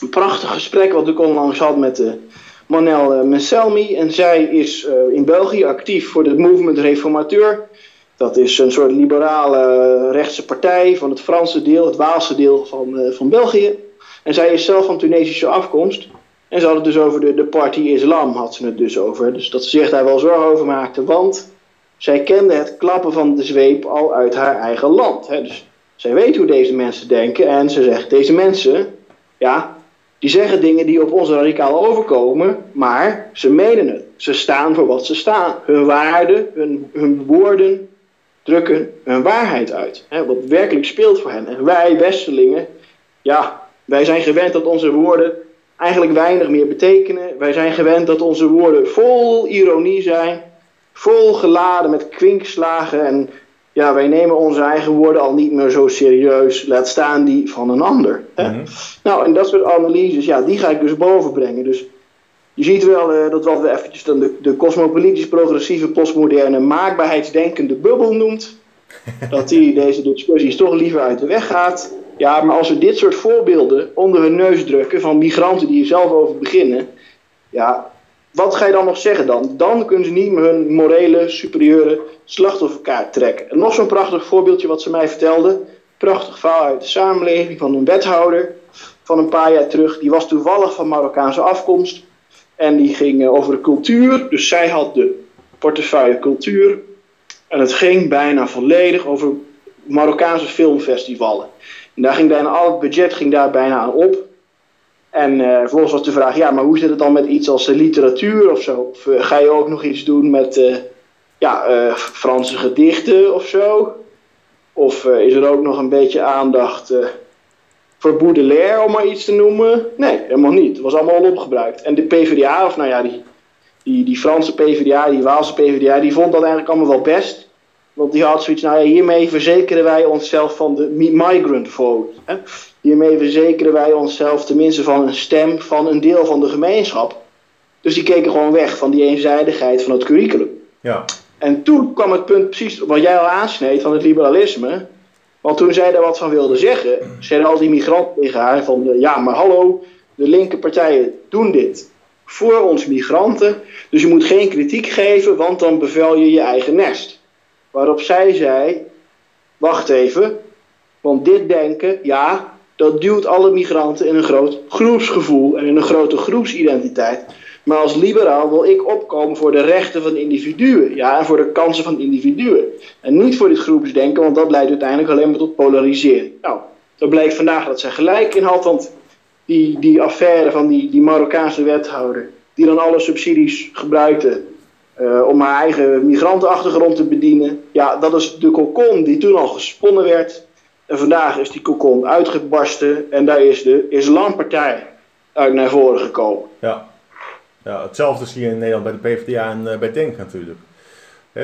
Een prachtig gesprek wat ik onlangs had met de Manel uh, Menselmi. En zij is uh, in België actief voor het Movement Reformateur. Dat is een soort liberale uh, rechtse partij van het Franse deel, het Waalse deel van, van België. En zij is zelf van Tunesische afkomst. En ze had het dus over de, de Party Islam, had ze het dus over. Dus dat ze zich daar wel zorgen over maakte, want zij kende het klappen van de zweep al uit haar eigen land. Hè. Dus zij weet hoe deze mensen denken en ze zegt, deze mensen, ja, Die zeggen dingen die op ons radicaal overkomen, maar ze menen het. Ze staan voor wat ze staan. Hun waarden, hun, hun woorden drukken hun waarheid uit. Hè, wat werkelijk speelt voor hen. En wij, Westelingen, ja, wij zijn gewend dat onze woorden eigenlijk weinig meer betekenen. Wij zijn gewend dat onze woorden vol ironie zijn, vol geladen met kwinkslagen. En ja, wij nemen onze eigen woorden al niet meer zo serieus, laat staan die van een ander. Hè? Mhm. Nou, en dat soort analyses, ja, die ga ik dus bovenbrengen. Dus je ziet wel eh, dat wat we eventjes dan de, de cosmopolitisch progressieve, postmoderne, maakbaarheidsdenkende bubbel noemt, dat die deze discussies toch liever uit de weg gaat. Ja, maar als we dit soort voorbeelden onder hun neus drukken van migranten die er zelf over beginnen, ja, wat ga je dan nog zeggen dan? Dan kunnen ze niet meer hun morele, superieure slachtofferkaart trekken. En nog zo'n prachtig voorbeeldje wat ze mij vertelde. Prachtig verhaal uit de samenleving van een wethouder van een paar jaar terug. Die was toevallig van Marokkaanse afkomst. En die ging eh, over de cultuur. Dus zij had de portefeuille cultuur. En het ging bijna volledig over Marokkaanse filmfestivalen. En daar ging bijna al het budget ging daar bijna aan op. En eh vervolgens was de vraag, ja, maar hoe zit het dan met iets als eh, literatuur of zo? Of eh, ga je ook nog iets doen met ja, Franse gedichten of zo? Of is er ook nog een beetje aandacht voor Baudelaire, om maar iets te noemen? Nee, helemaal niet. Het was allemaal al opgebruikt. En de PvdA, of nou ja, die, die, die Franse PvdA, die Waalse PvdA, die vond dat eigenlijk allemaal wel best. Want die had zoiets, nou ja, hiermee verzekeren wij onszelf van de mi- migrant vote. Hè? Hiermee verzekeren wij onszelf tenminste van een stem van een deel van de gemeenschap. Dus die keken gewoon weg van die eenzijdigheid van het curriculum. Ja, En toen kwam het punt precies wat jij al aansneed van het liberalisme. Want toen zij daar wat van wilde zeggen, zeiden al die migranten tegen haar van eh, ja, maar hallo, de linker partijen doen dit voor ons migranten. Dus je moet geen kritiek geven, want dan bevel je je eigen nest. Waarop zij zei, wacht even, want dit denken, ja, dat duwt alle migranten in een groot groepsgevoel en in een grote groepsidentiteit. Maar als liberaal wil ik opkomen voor de rechten van individuen. Ja, en voor de kansen van individuen. En niet voor dit groepsdenken, want dat leidt uiteindelijk alleen maar tot polarisering. Nou, dat bleek vandaag dat zij gelijk in had, want die, die affaire van die, die Marokkaanse wethouder, die dan alle subsidies gebruikte eh, om haar eigen migrantenachtergrond te bedienen. Ja, dat is de kokon die toen al gesponnen werd. En vandaag is die kokon uitgebarsten en daar is de Islampartij uit naar voren gekomen. ja. ja. Hetzelfde zie je in Nederland bij de PvdA en eh, bij Denk natuurlijk.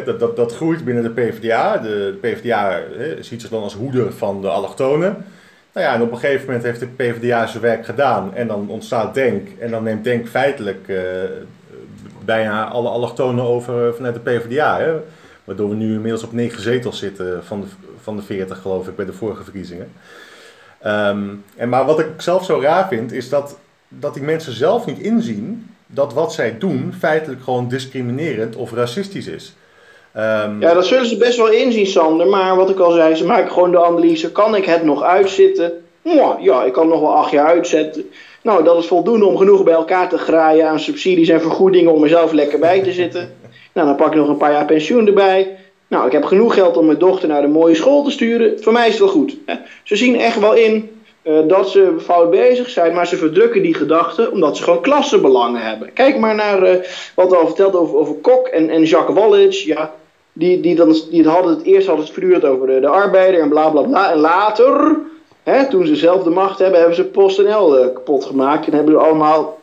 Dat, dat, dat groeit binnen de PvdA. De, PvdA ziet zich dan als hoeder van de allochtonen. Nou ja, en op een gegeven moment heeft de PvdA zijn werk gedaan en dan ontstaat Denk. En dan neemt Denk feitelijk eh, bijna alle allochtonen over eh, vanuit de PvdA. Hè? Waardoor we nu inmiddels op negen zetels zitten van de, van de 40 geloof ik bij de vorige verkiezingen. Ehm, en maar wat ik zelf zo raar vind is dat, dat die mensen zelf niet inzien dat wat zij doen feitelijk gewoon discriminerend of racistisch is. Ehm, Ja, dat zullen ze best wel inzien, Sander. Maar wat ik al zei, ze maken gewoon de analyse. Kan ik het nog uitzitten? Ja, ik kan nog wel acht jaar uitzetten. Nou, dat is voldoende om genoeg bij elkaar te graaien aan subsidies en vergoedingen om mezelf lekker bij te zitten. Nou, dan pak ik nog een paar jaar pensioen erbij. Nou, ik heb genoeg geld om mijn dochter naar de mooie school te sturen. Voor mij is het wel goed. Ze zien echt wel in eh, dat ze fout bezig zijn, maar ze verdrukken die gedachten omdat ze gewoon klassenbelangen hebben. Kijk maar naar eh, wat al verteld over, over Kok en, en Jacques Wallage. Ja, die, die, dan, die hadden het eerst hadden het voortdurend over de, de arbeider en bla bla bla. En later, hè, toen ze zelf de macht hebben, hebben ze PostNL eh, kapot gemaakt. En hebben ze allemaal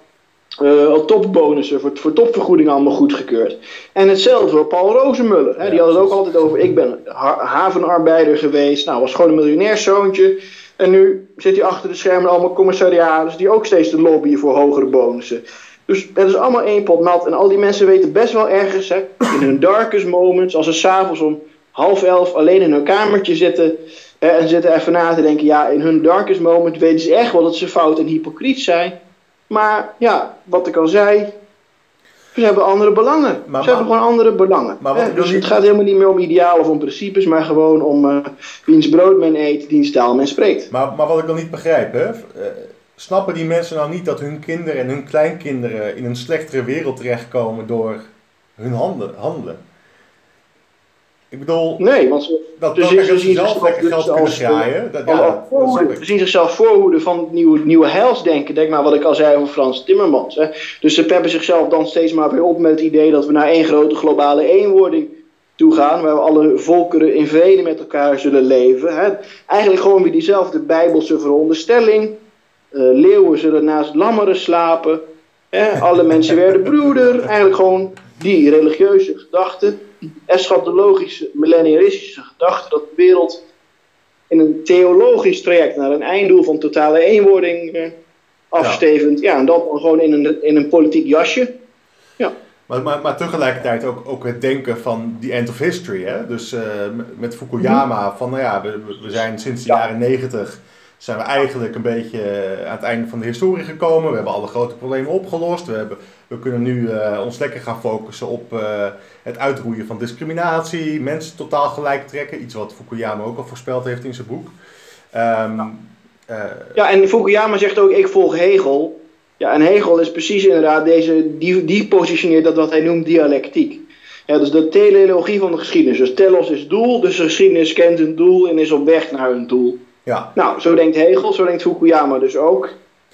eh, topbonussen voor, voor topvergoedingen allemaal goedgekeurd. En hetzelfde voor Paul Rozenmuller. Hè, die had het ook altijd over, ik ben ha- havenarbeider geweest. Nou, was gewoon een miljonairszoontje. En nu zit hij achter de schermen allemaal commissariaten die ook steeds te lobbyen voor hogere bonussen. Dus het is allemaal één pot nat. En al die mensen weten best wel ergens, hè, in hun darkest moments, als ze s'avonds om half elf alleen in hun kamertje zitten en zitten even na te denken, ja, in hun darkest moment weten ze echt wel dat ze fout en hypocriet zijn. Maar ja, wat ik al zei, ze hebben andere belangen. Maar- ze hebben maar- gewoon andere belangen. maar wat dus het gaat helemaal niet meer om idealen of om principes, maar gewoon om eh wiens brood men eet, diens taal men spreekt. Maar, maar wat ik dan niet begrijp, hè, eh, snappen die mensen nou niet dat hun kinderen en hun kleinkinderen in een slechtere wereld terechtkomen door hun handen, handelen? Ik bedoel, Nee, want ze, dat, ze dat zien- ze ze zien zelf zichzelf lekker geld kunnen graaien. Dat, ja, voorhoede. Ze zien zichzelf voorhoeden van het nieuwe, nieuwe heilsdenken. Denk maar wat ik al zei over Frans Timmermans. Hè. Dus ze peppen zichzelf dan steeds maar weer op met het idee dat we naar één grote globale eenwording toe gaan. Waar we alle volkeren in vrede met elkaar zullen leven. Hè. Eigenlijk gewoon weer diezelfde bijbelse veronderstelling. Eh, leeuwen zullen naast lammeren slapen. Hè. Alle mensen werden broeder. Eigenlijk gewoon die religieuze gedachte. Eschatologische, millennialistische gedachte dat de wereld in een theologisch traject naar een einddoel van totale eenwording eh, afstevend. Ja. en dat dan gewoon in een, in een politiek jasje. Maar, maar, maar tegelijkertijd ook, ook het denken van the end of history. Hè? Dus eh, met- Fukuyama, van nou ja, we, we zijn sinds de Ja. jaren negentig zijn we eigenlijk een beetje eh, aan het einde van de historie gekomen. We hebben alle grote problemen opgelost. We, hebben, we kunnen nu eh, ons lekker gaan focussen op eh, het uitroeien van discriminatie, mensen totaal gelijk trekken. Iets wat Fukuyama ook al voorspeld heeft in zijn boek. Ehm, eh, Ja, en Fukuyama zegt ook, ik volg Hegel. Ja, en Hegel is precies inderdaad deze, die, die positioneert dat wat hij noemt dialectiek. Ja, dus de teleologie van de geschiedenis. Dus telos is doel, dus de geschiedenis kent een doel en is op weg naar een doel. Ja, Nou, zo denkt Hegel, zo denkt Fukuyama dus ook.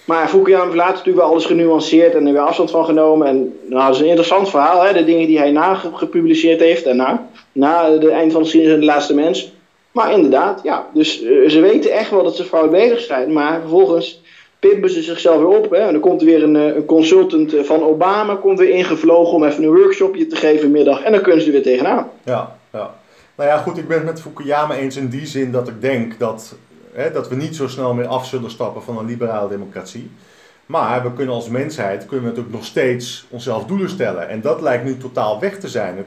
Maar Fukuyama heeft later natuurlijk wel alles genuanceerd en er weer afstand van genomen. En nou, dat is een interessant verhaal, hè? de dingen die hij na ge- gepubliceerd heeft daarna. Na het eind van de geschiedenis en de laatste mens. Maar inderdaad, ja. Dus eh, ze weten echt wel dat ze fout bezig zijn. Maar vervolgens pimpen ze zichzelf weer op. Hè? En dan komt er weer een, eh, een consultant eh, van Obama komt weer ingevlogen om even een workshopje te geven middag. En dan kunnen ze er weer tegenaan. Ja, ja. Nou ja, goed, ik ben het met Fukuyama eens in die zin dat ik denk dat, hè, dat we niet zo snel meer af zullen stappen van een liberale democratie. Maar we kunnen als mensheid kunnen we natuurlijk nog steeds onszelf doelen stellen. En dat lijkt nu totaal weg te zijn.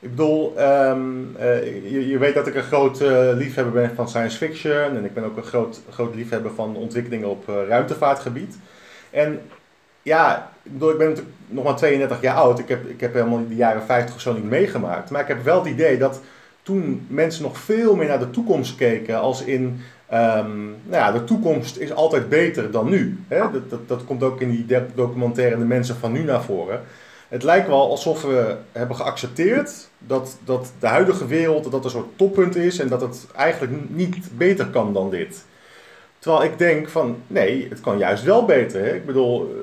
Ik bedoel, ehm, eh, je, je weet dat ik een groot eh, liefhebber ben van science fiction. En ik ben ook een groot, groot liefhebber van ontwikkelingen op eh, ruimtevaartgebied. En ja, ik bedoel, ik ben natuurlijk nog maar 32 jaar oud. Ik heb, ik heb helemaal de jaren 50 of zo niet meegemaakt. Maar ik heb wel het idee dat toen mensen nog veel meer naar de toekomst keken. Als in, ehm, nou ja, de toekomst is altijd beter dan nu. Hè? Dat, dat, dat komt ook in die documentaire De Mensen van Nu naar voren. Het lijkt wel alsof we hebben geaccepteerd dat, dat de huidige wereld dat dat een soort toppunt is. En dat het eigenlijk niet beter kan dan dit. Terwijl ik denk van, nee, het kan juist wel beter. Hè? Ik bedoel,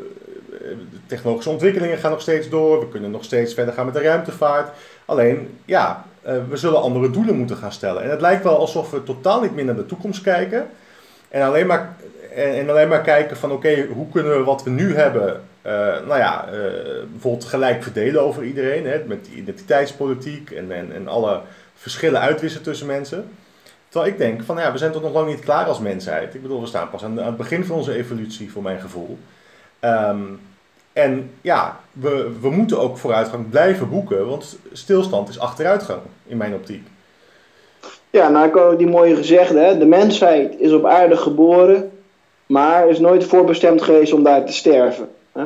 eh, de technologische ontwikkelingen gaan nog steeds door. We kunnen nog steeds verder gaan met de ruimtevaart. Alleen, ja, eh, we zullen andere doelen moeten gaan stellen. En het lijkt wel alsof we totaal niet meer naar de toekomst kijken. En alleen maar, en, en alleen maar kijken van, oké, hoe kunnen we wat we nu hebben... eh, nou ja, eh, bijvoorbeeld gelijk verdelen over iedereen. Hè? Met identiteitspolitiek en, en, en alle verschillen uitwissen tussen mensen. Terwijl ik denk van ja, we zijn toch nog lang niet klaar als mensheid. Ik bedoel, we staan pas aan, het begin van onze evolutie, voor mijn gevoel. Ehm, en ja, we, we moeten ook vooruitgang blijven boeken, want stilstand is achteruitgang, in mijn optiek. Ja, nou ik ook die mooie gezegde, hè? de mensheid is op aarde geboren, maar is nooit voorbestemd geweest om daar te sterven. Hè?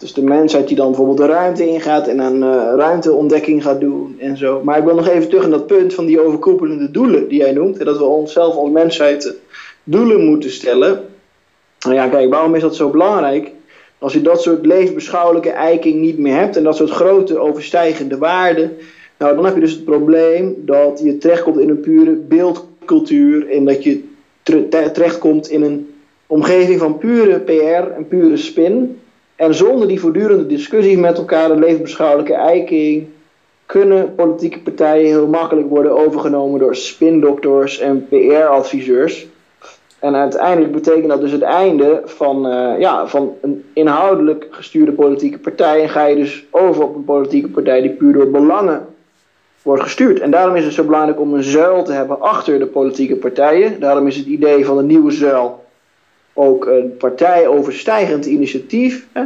Dus de mensheid die dan bijvoorbeeld de ruimte ingaat en een eh, ruimteontdekking gaat doen en zo. Maar ik wil nog even terug naar dat punt van die overkoepelende doelen die jij noemt. hè, Dat we onszelf als mensheid doelen moeten stellen. Nou ja, kijk, waarom is dat zo belangrijk? Als je dat soort levensbeschouwelijke eiking niet meer hebt en dat soort grote overstijgende waarden, nou, dan heb je dus het probleem dat je terechtkomt in een pure beeldcultuur en dat je terechtkomt in een omgeving van pure PR en pure spin. En zonder die voortdurende discussies met elkaar, de levensbeschouwelijke eiking, kunnen politieke partijen heel makkelijk worden overgenomen door spindokters en PR-adviseurs. En uiteindelijk betekent dat dus het einde van, eh, ja, van een inhoudelijk gestuurde politieke partij. En ga je dus over op een politieke partij die puur door belangen wordt gestuurd. En daarom is het zo belangrijk om een zuil te hebben achter de politieke partijen. Daarom is het idee van een nieuwe zuil ook een partijoverstijgend initiatief. Hè?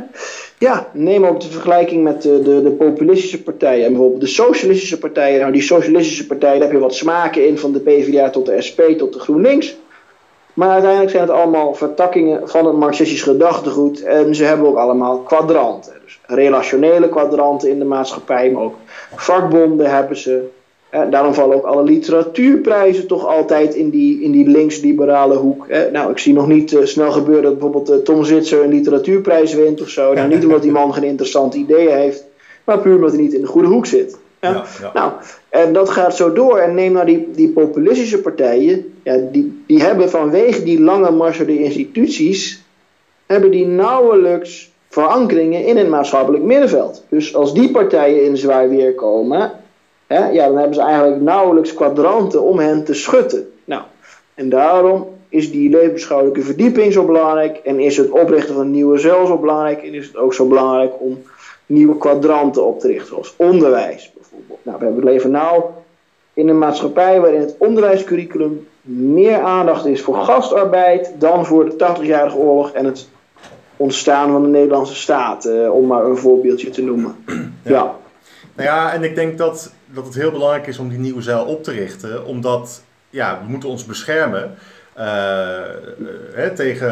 Ja, neem ook de vergelijking met de, de, de populistische partijen. En bijvoorbeeld de socialistische partijen. Nou, die socialistische partijen, daar heb je wat smaken in, van de PvdA tot de SP tot de GroenLinks. Maar uiteindelijk zijn het allemaal vertakkingen van het marxistisch gedachtegoed. En ze hebben ook allemaal kwadranten. Dus relationele kwadranten in de maatschappij, maar ook vakbonden hebben ze. Eh, daarom vallen ook alle literatuurprijzen toch altijd in die, in die links-liberale hoek. Nou, ik zie nog niet eh, snel gebeuren dat bijvoorbeeld eh, Tom Zitzer een literatuurprijs wint of zo. Nou, niet omdat die man geen interessante ideeën heeft, maar puur omdat hij niet in de goede hoek zit. Ja, Nou, en dat gaat zo door. En neem nou die, die populistische partijen, ja, die, die hebben vanwege die lange mars door de instituties, hebben die nauwelijks verankeringen in het maatschappelijk middenveld. Dus als die partijen in zwaar weer komen, hè, ja, dan hebben ze eigenlijk nauwelijks kwadranten om hen te schutten. Nou, en daarom is die levensbeschouwelijke verdieping zo belangrijk en is het oprichten van nieuwe cel zo belangrijk en is het ook zo belangrijk om nieuwe kwadranten op te richten, zoals onderwijs. Nou, we leven nou in een maatschappij waarin het onderwijscurriculum meer aandacht is voor gastarbeid dan voor de 80-jarige oorlog en het ontstaan van de Nederlandse staat, eh, om maar een voorbeeldje te noemen. Ja. Nou ja, en ik denk dat, dat het heel belangrijk is om die nieuwe zeil op te richten, omdat ja, we moeten ons beschermen uh, tegen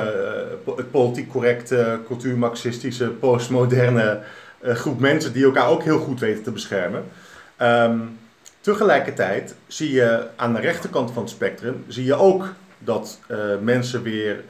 uh, het politiek correcte, cultuurmarxistische, postmoderne groep mensen die elkaar ook heel goed weten te beschermen. Um, tegelijkertijd zie je aan de rechterkant van het spectrum zie je ook dat mensen weer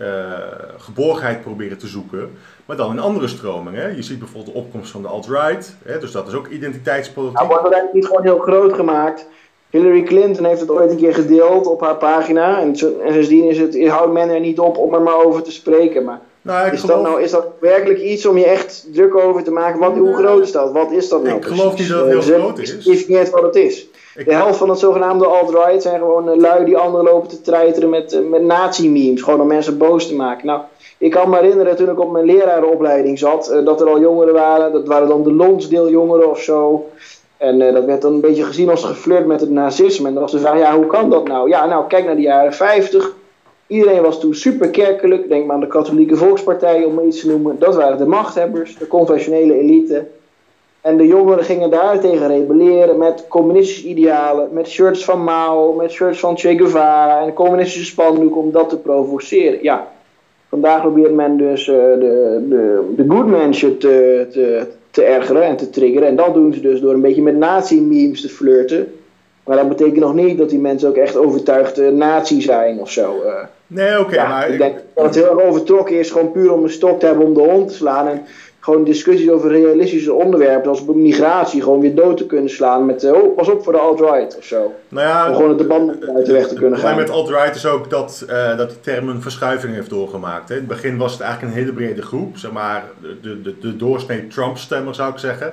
geborgenheid proberen te zoeken, maar dan in andere stromingen. Je ziet bijvoorbeeld de opkomst van de alt-right, dus dat is ook identiteitspolitiek. Nou, wordt dat niet gewoon heel groot gemaakt? Hillary Clinton heeft het ooit een keer gedeeld op haar pagina. En, en sindsdien is het, houdt men er niet op om er maar over te spreken. Maar nou, is, dat nou, is dat werkelijk iets om je echt druk over te maken? Wat, hoe groot is dat? Wat is dat nou? Ik geloof niet dat het heel groot is. Ik definieert wat het is. de helft van het zogenaamde alt-right zijn gewoon uh, lui die anderen lopen te treiteren met, uh, met nazi-memes. Gewoon om mensen boos te maken. Nou, ik kan me herinneren toen ik op mijn lerarenopleiding zat, dat er al jongeren waren. Dat waren dan de Lonsdeel-jongeren of zo. En uh, dat werd dan een beetje gezien als geflirt met het nazisme. En dan was de vraag, ja, hoe kan dat nou? Ja, nou, kijk naar de jaren 50. Iedereen was toen super kerkelijk. Denk maar aan de katholieke volkspartij, om iets te noemen. Dat waren de machthebbers, de conventionele elite. En de jongeren gingen daar tegen rebelleren met communistische idealen, met shirts van Mao, met shirts van Che Guevara en communistische spandoek om dat te provoceren. Ja, vandaag probeert men dus uh, de, de, de good mensen te, te, te ergeren en te triggeren. En dat doen ze dus door een beetje met nazi-memes te flirten. Maar dat betekent nog niet dat die mensen ook echt overtuigde nazi zijn of zo. Uh, nee, oké. maar ik denk dat het heel erg overtrokken is, gewoon puur om een stok te hebben om de hond te slaan. En gewoon discussies over realistische onderwerpen, als migratie, gewoon weer dood te kunnen slaan met, uh, oh, pas op voor de alt-right of zo. Nou ja, om gewoon het debat uit de weg te kunnen gaan. met alt-right is ook dat, uh, dat die term een verschuiving heeft doorgemaakt. Hè. In het begin was het eigenlijk een hele brede groep, zeg maar de, de, de doorsnee Trump-stemmer zou ik zeggen.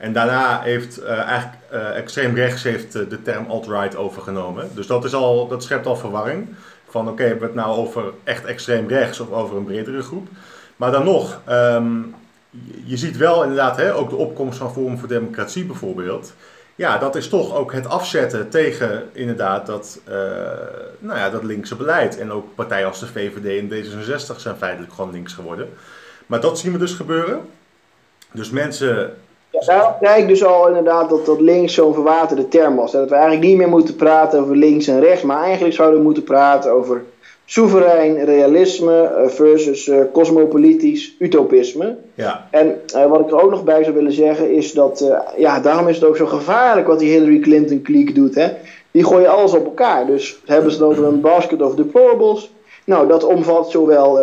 En daarna heeft uh, eigenlijk extreem rechts heeft, de term alt-right overgenomen. Dus dat, is al, dat schept al verwarring. Van oké, hebben we het nou over echt extreem rechts of over een bredere groep. Maar dan nog, um, je ziet wel inderdaad hè, ook de opkomst van Forum voor Democratie bijvoorbeeld. Ja, dat is toch ook het afzetten tegen inderdaad dat, nou ja, dat linkse beleid. En ook partijen als de VVD en D66 zijn feitelijk gewoon links geworden. Maar dat zien we dus gebeuren. Dus mensen ja, daarom zei ik dus al inderdaad dat, dat links zo'n verwaterde term was. Dat we eigenlijk niet meer moeten praten over links en rechts, maar eigenlijk zouden we moeten praten over soeverein realisme eh, versus uh, cosmopolitisch utopisme. Ja. En uh, wat ik er ook nog bij zou willen zeggen is dat, uh, ja, daarom is het ook zo gevaarlijk wat die Hillary Clinton kliek doet. Hè? Die gooien alles op elkaar. Dus hebben ze het over een basket of deplorables. Nou, dat omvat zowel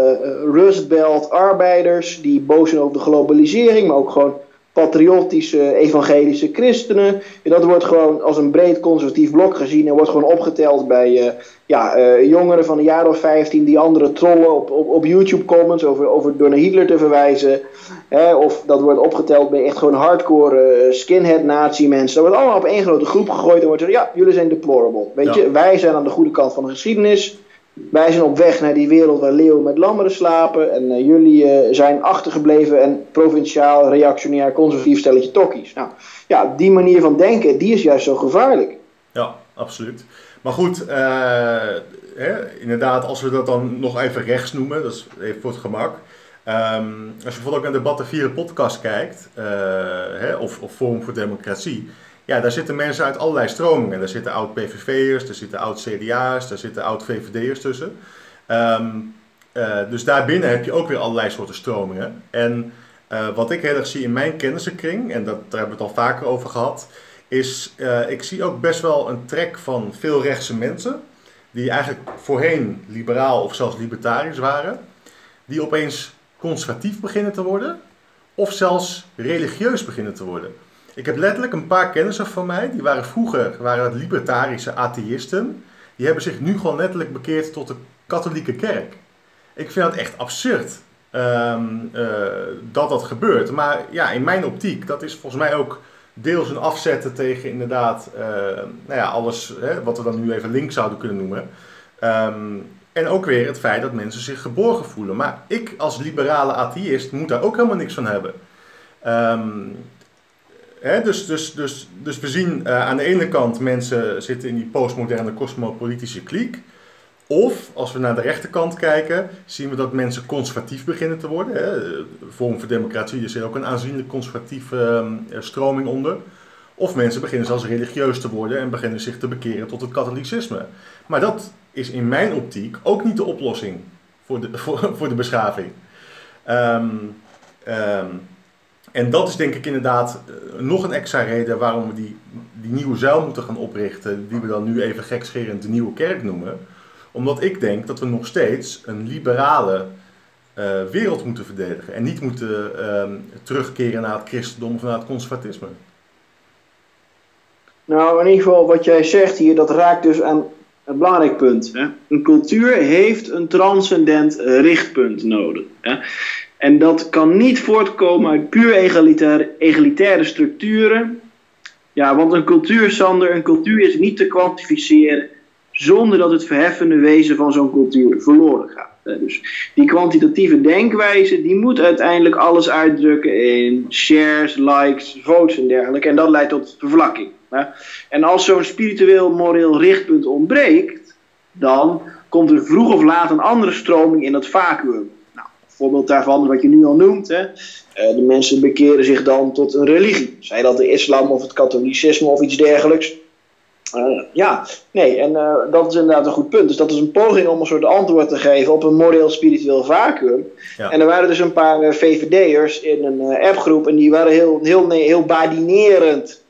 Rust Belt arbeiders die boos zijn over de globalisering, maar ook gewoon patriotische evangelische christenen. En dat wordt gewoon als een breed conservatief blok gezien en wordt gewoon opgeteld bij uh, ja, uh, jongeren van een jaar of 15 die andere trollen op, op, op YouTube comments over, over door naar Hitler te verwijzen. Hè, of dat wordt opgeteld bij echt gewoon hardcore uh, skinhead nazi mensen. Dat wordt allemaal op één grote groep gegooid en wordt gezegd, ja, jullie zijn deplorable. Weet je, wij zijn aan de goede kant van de geschiedenis. Wij zijn op weg naar die wereld waar leeuwen met lammeren slapen. En uh, jullie uh, zijn achtergebleven en provinciaal, reactionair, conservatief stelletje tokkies. Nou, ja, die manier van denken, die is juist zo gevaarlijk. Ja, absoluut. Maar goed, uh, hè, inderdaad, als we dat dan nog even rechts noemen, dat is even voor het gemak. Um, als je bijvoorbeeld ook naar de 4 podcast kijkt, hè, of, of Forum voor Democratie ja, daar zitten mensen uit allerlei stromingen. Daar zitten oud-PVV'ers, daar zitten oud-CDA's, daar zitten oud-VVD'ers tussen. Um, uh, dus daarbinnen heb je ook weer allerlei soorten stromingen. En uh, wat ik heel erg zie in mijn kennissenkring, en dat, daar hebben we het al vaker over gehad, is uh, ik zie ook best wel een trek van veel rechtse mensen, die eigenlijk voorheen liberaal of zelfs libertarisch waren, die opeens conservatief beginnen te worden, of zelfs religieus beginnen te worden. Ik heb letterlijk een paar kennissen van mij, die waren vroeger waren het libertarische atheïsten. Die hebben zich nu gewoon letterlijk bekeerd tot de katholieke kerk. Ik vind dat echt absurd ehm, eh, dat dat gebeurt. Maar ja, in mijn optiek, dat is volgens mij ook deels een afzetten tegen inderdaad uh, nou ja, alles hè, wat we dan nu even links zouden kunnen noemen. Ehm, en ook weer het feit dat mensen zich geborgen voelen. Maar ik als liberale atheïst moet daar ook helemaal niks van hebben. Um, dus, dus, dus, dus we zien uh, aan de ene kant mensen zitten in die postmoderne cosmopolitische kliek. Of als we naar de rechterkant kijken, zien we dat mensen conservatief beginnen te worden. Vorm voor Democratie, er zit ook een aanzienlijk conservatieve uh, stroming onder. Of mensen beginnen zelfs religieus te worden en beginnen zich te bekeren tot het katholicisme. Maar dat is in mijn optiek ook niet de oplossing voor de, voor, de beschaving. Um, en dat is denk ik inderdaad uh, nog een extra reden waarom we die, die nieuwe zuil moeten gaan oprichten, die we dan nu even gekscherend de nieuwe kerk noemen. Omdat ik denk dat we nog steeds een liberale uh, wereld moeten verdedigen en niet moeten uh, terugkeren naar het christendom of naar het conservatisme. Nou, in ieder geval wat jij zegt hier, dat raakt dus aan een belangrijk punt. Hè? Een cultuur heeft een transcendent richtpunt nodig. Hè? En dat kan niet voortkomen uit puur egalitaire, egalitaire structuren. Ja, want een cultuur, Sander, een cultuur is niet te kwantificeren zonder dat het verheffende wezen van zo'n cultuur verloren gaat. Dus die kwantitatieve denkwijze, die moet uiteindelijk alles uitdrukken in shares, likes, votes en dergelijke. En dat leidt tot vervlakking. En als zo'n spiritueel moreel richtpunt ontbreekt, dan komt er vroeg of laat een andere stroming in dat vacuüm. Voorbeeld daarvan, wat je nu al noemt, hè. de mensen bekeren zich dan tot een religie. Zij dat de islam of het katholicisme of iets dergelijks. Uh, ja, nee, en uh, dat is inderdaad een goed punt. Dus dat is een poging om een soort antwoord te geven op een moreel-spiritueel vacuüm. Ja. En er waren dus een paar VVD'ers in een appgroep en die waren heel, heel, nee, heel badinerend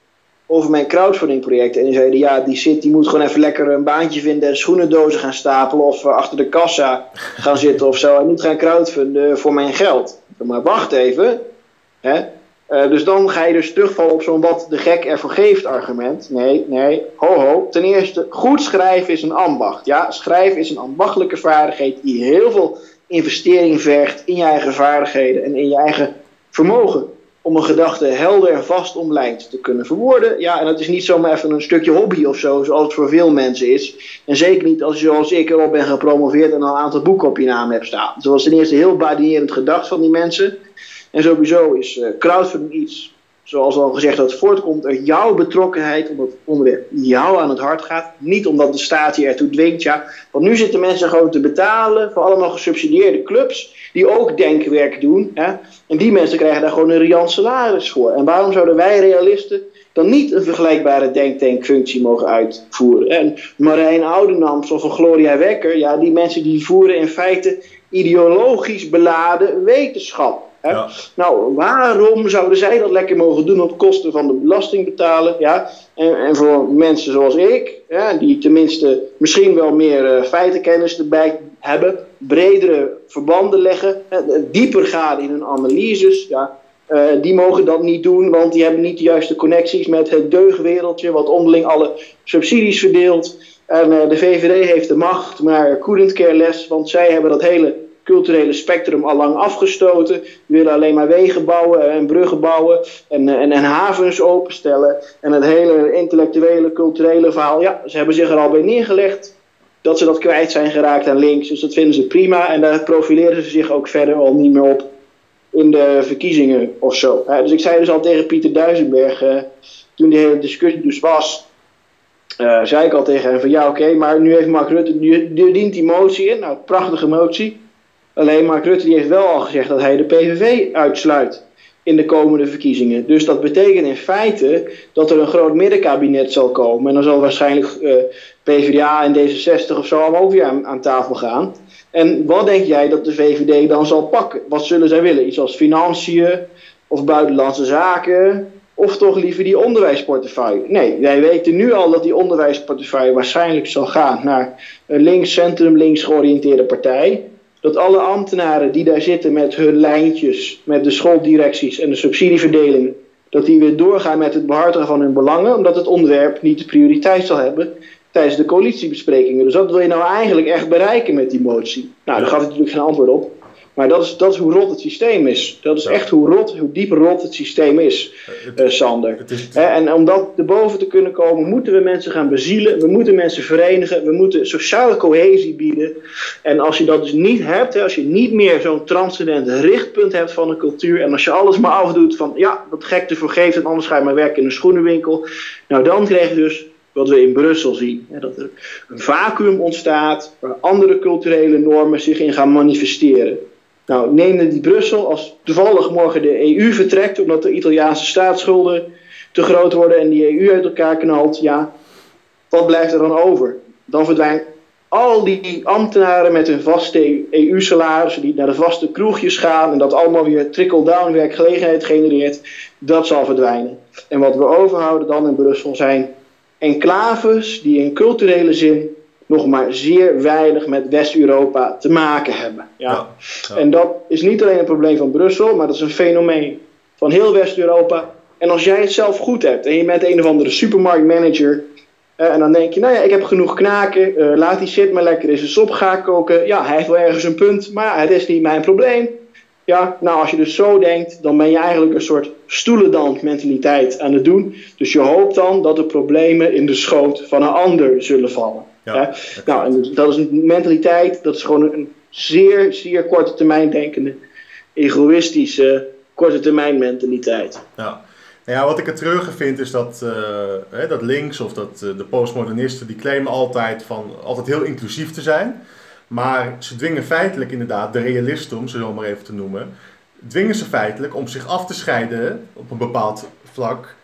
over mijn crowdfunding project. En die zeiden, ja, die zit, die moet gewoon even lekker een baantje vinden en schoenendozen gaan stapelen of achter de kassa gaan zitten of zo. En niet gaan crowdfunden voor mijn geld. Maar wacht even, hè. Uh, dus dan ga je dus terugvallen op zo'n wat de gek ervoor geeft argument. Nee, nee, ho ho. Ten eerste, goed schrijven is een ambacht. Ja, schrijven is een ambachtelijke vaardigheid die heel veel investering vergt in je eigen vaardigheden en in je eigen vermogen. Om een gedachte helder en vast omlijnd te kunnen verwoorden. Ja, en dat is niet zomaar even een stukje hobby of zo, zoals het voor veel mensen is. En zeker niet als je zoals ik erop ben gepromoveerd en al een aantal boeken op je naam hebt staan. Dus dat was ten eerste heel badinerend gedacht van die mensen. En sowieso is uh, crowdfunding iets, zoals al gezegd, dat voortkomt uit jouw betrokkenheid, omdat het onderwerp jou aan het hart gaat. Niet omdat de staat je ertoe dwingt. Ja. Want nu zitten mensen gewoon te betalen voor allemaal gesubsidieerde clubs, die ook denkwerk doen. Hè. En die mensen krijgen daar gewoon een riant salaris voor. En waarom zouden wij realisten dan niet een vergelijkbare denktankfunctie mogen uitvoeren? En Marijn Oudenams of een Gloria Wekker, ja, die mensen die voeren in feite ideologisch beladen wetenschap. Ja. Nou, waarom zouden zij dat lekker mogen doen op kosten van de belastingbetaler? Ja? En, en voor mensen zoals ik, ja, die tenminste misschien wel meer uh, feitenkennis erbij hebben, bredere verbanden leggen, dieper gaan in hun analyses, ja, uh, die mogen dat niet doen, want die hebben niet de juiste connecties met het deugwereldje, wat onderling alle subsidies verdeelt. En de VVD heeft de macht, maar couldn't care less, want zij hebben dat hele culturele spectrum al lang afgestoten. Willen alleen maar wegen bouwen en bruggen bouwen en, en, en havens openstellen. En het hele intellectuele, culturele verhaal, ja, ze hebben zich er al bij neergelegd dat ze dat kwijt zijn geraakt aan links. Dus dat vinden ze prima en daar profileren ze zich ook verder al niet meer op in de verkiezingen of zo. dus ik zei dus al tegen Pieter Duisenberg, uh, toen die hele discussie dus was, uh, zei ik al tegen hem van ja oké, maar nu heeft Mark Rutte, dient die motie in, nou prachtige motie. Alleen Mark Rutte heeft wel al gezegd dat hij de PVV uitsluit in de komende verkiezingen. Dus dat betekent in feite dat er een groot middenkabinet zal komen. En dan zal waarschijnlijk uh, PvdA en D66 of zo allemaal ook weer aan, aan, tafel gaan. En wat denk jij dat de VVD dan zal pakken? Wat zullen zij willen? Iets als financiën of buitenlandse zaken? Of toch liever die onderwijsportefeuille? Nee, wij weten nu al dat die onderwijsportefeuille waarschijnlijk zal gaan naar een links, centrum, links georiënteerde partij dat alle ambtenaren die daar zitten met hun lijntjes, met de schooldirecties en de subsidieverdeling, dat die weer doorgaan met het behartigen van hun belangen, omdat het onderwerp niet de prioriteit zal hebben tijdens de coalitiebesprekingen. Dus wat wil je nou eigenlijk echt bereiken met die motie? Nou, daar gaf ik natuurlijk geen antwoord op. Maar dat is, dat is hoe rot het systeem is. Dat is Ja. echt hoe rot, hoe diep rot het systeem is, Het- eh, Sander. het is, Hè, en om dat erboven te kunnen komen, moeten we mensen gaan bezielen. We moeten mensen verenigen. We moeten sociale cohesie bieden. En als je dat dus niet hebt, hè, als je niet meer zo'n transcendent richtpunt hebt van een cultuur. En als je alles maar afdoet van ja, dat gekte vergeeft en anders ga je maar werken in een schoenenwinkel. Nou, dan krijg je dus wat we in Brussel zien. Hè, dat er een vacuüm ontstaat waar andere culturele normen zich in gaan manifesteren. Nou, neem dan die Brussel als toevallig morgen de EU vertrekt omdat de Italiaanse staatsschulden te groot worden en die EU uit elkaar knalt, ja, wat blijft er dan over? Dan verdwijnt al die ambtenaren met hun vaste EU-salarissen die naar de vaste kroegjes gaan en dat allemaal weer trickle-down werkgelegenheid genereert, dat zal verdwijnen. En wat we overhouden dan in Brussel zijn enclaves die in culturele zin nog maar zeer weinig met West-Europa te maken hebben. Ja. ja, ja. En dat is niet alleen een probleem van Brussel, maar dat is een fenomeen van heel West-Europa. En als jij het zelf goed hebt en je bent een of andere supermarktmanager. eh, en dan denk je, nou ja, ik heb genoeg knaken. eh, laat die shit maar lekker in zijn sop gaan koken. Ja, hij heeft wel ergens een punt, maar het is niet mijn probleem. Ja, nou als je dus zo denkt, dan ben je eigenlijk een soort stoelendans mentaliteit aan het doen. Dus je hoopt dan dat de problemen in de schoot van een ander zullen vallen. Ja. Nou, en dat is een mentaliteit, dat is gewoon een zeer, zeer korte termijn denkende, egoïstische, korte termijn mentaliteit. Ja. Nou ja, wat ik er treurige vind is dat, eh, hè, dat links of dat eh, de postmodernisten die claimen altijd van altijd heel inclusief te zijn. Maar ze dwingen feitelijk inderdaad de realisten, om ze zo maar even te noemen, dwingen ze feitelijk om zich af te scheiden op een bepaald vlak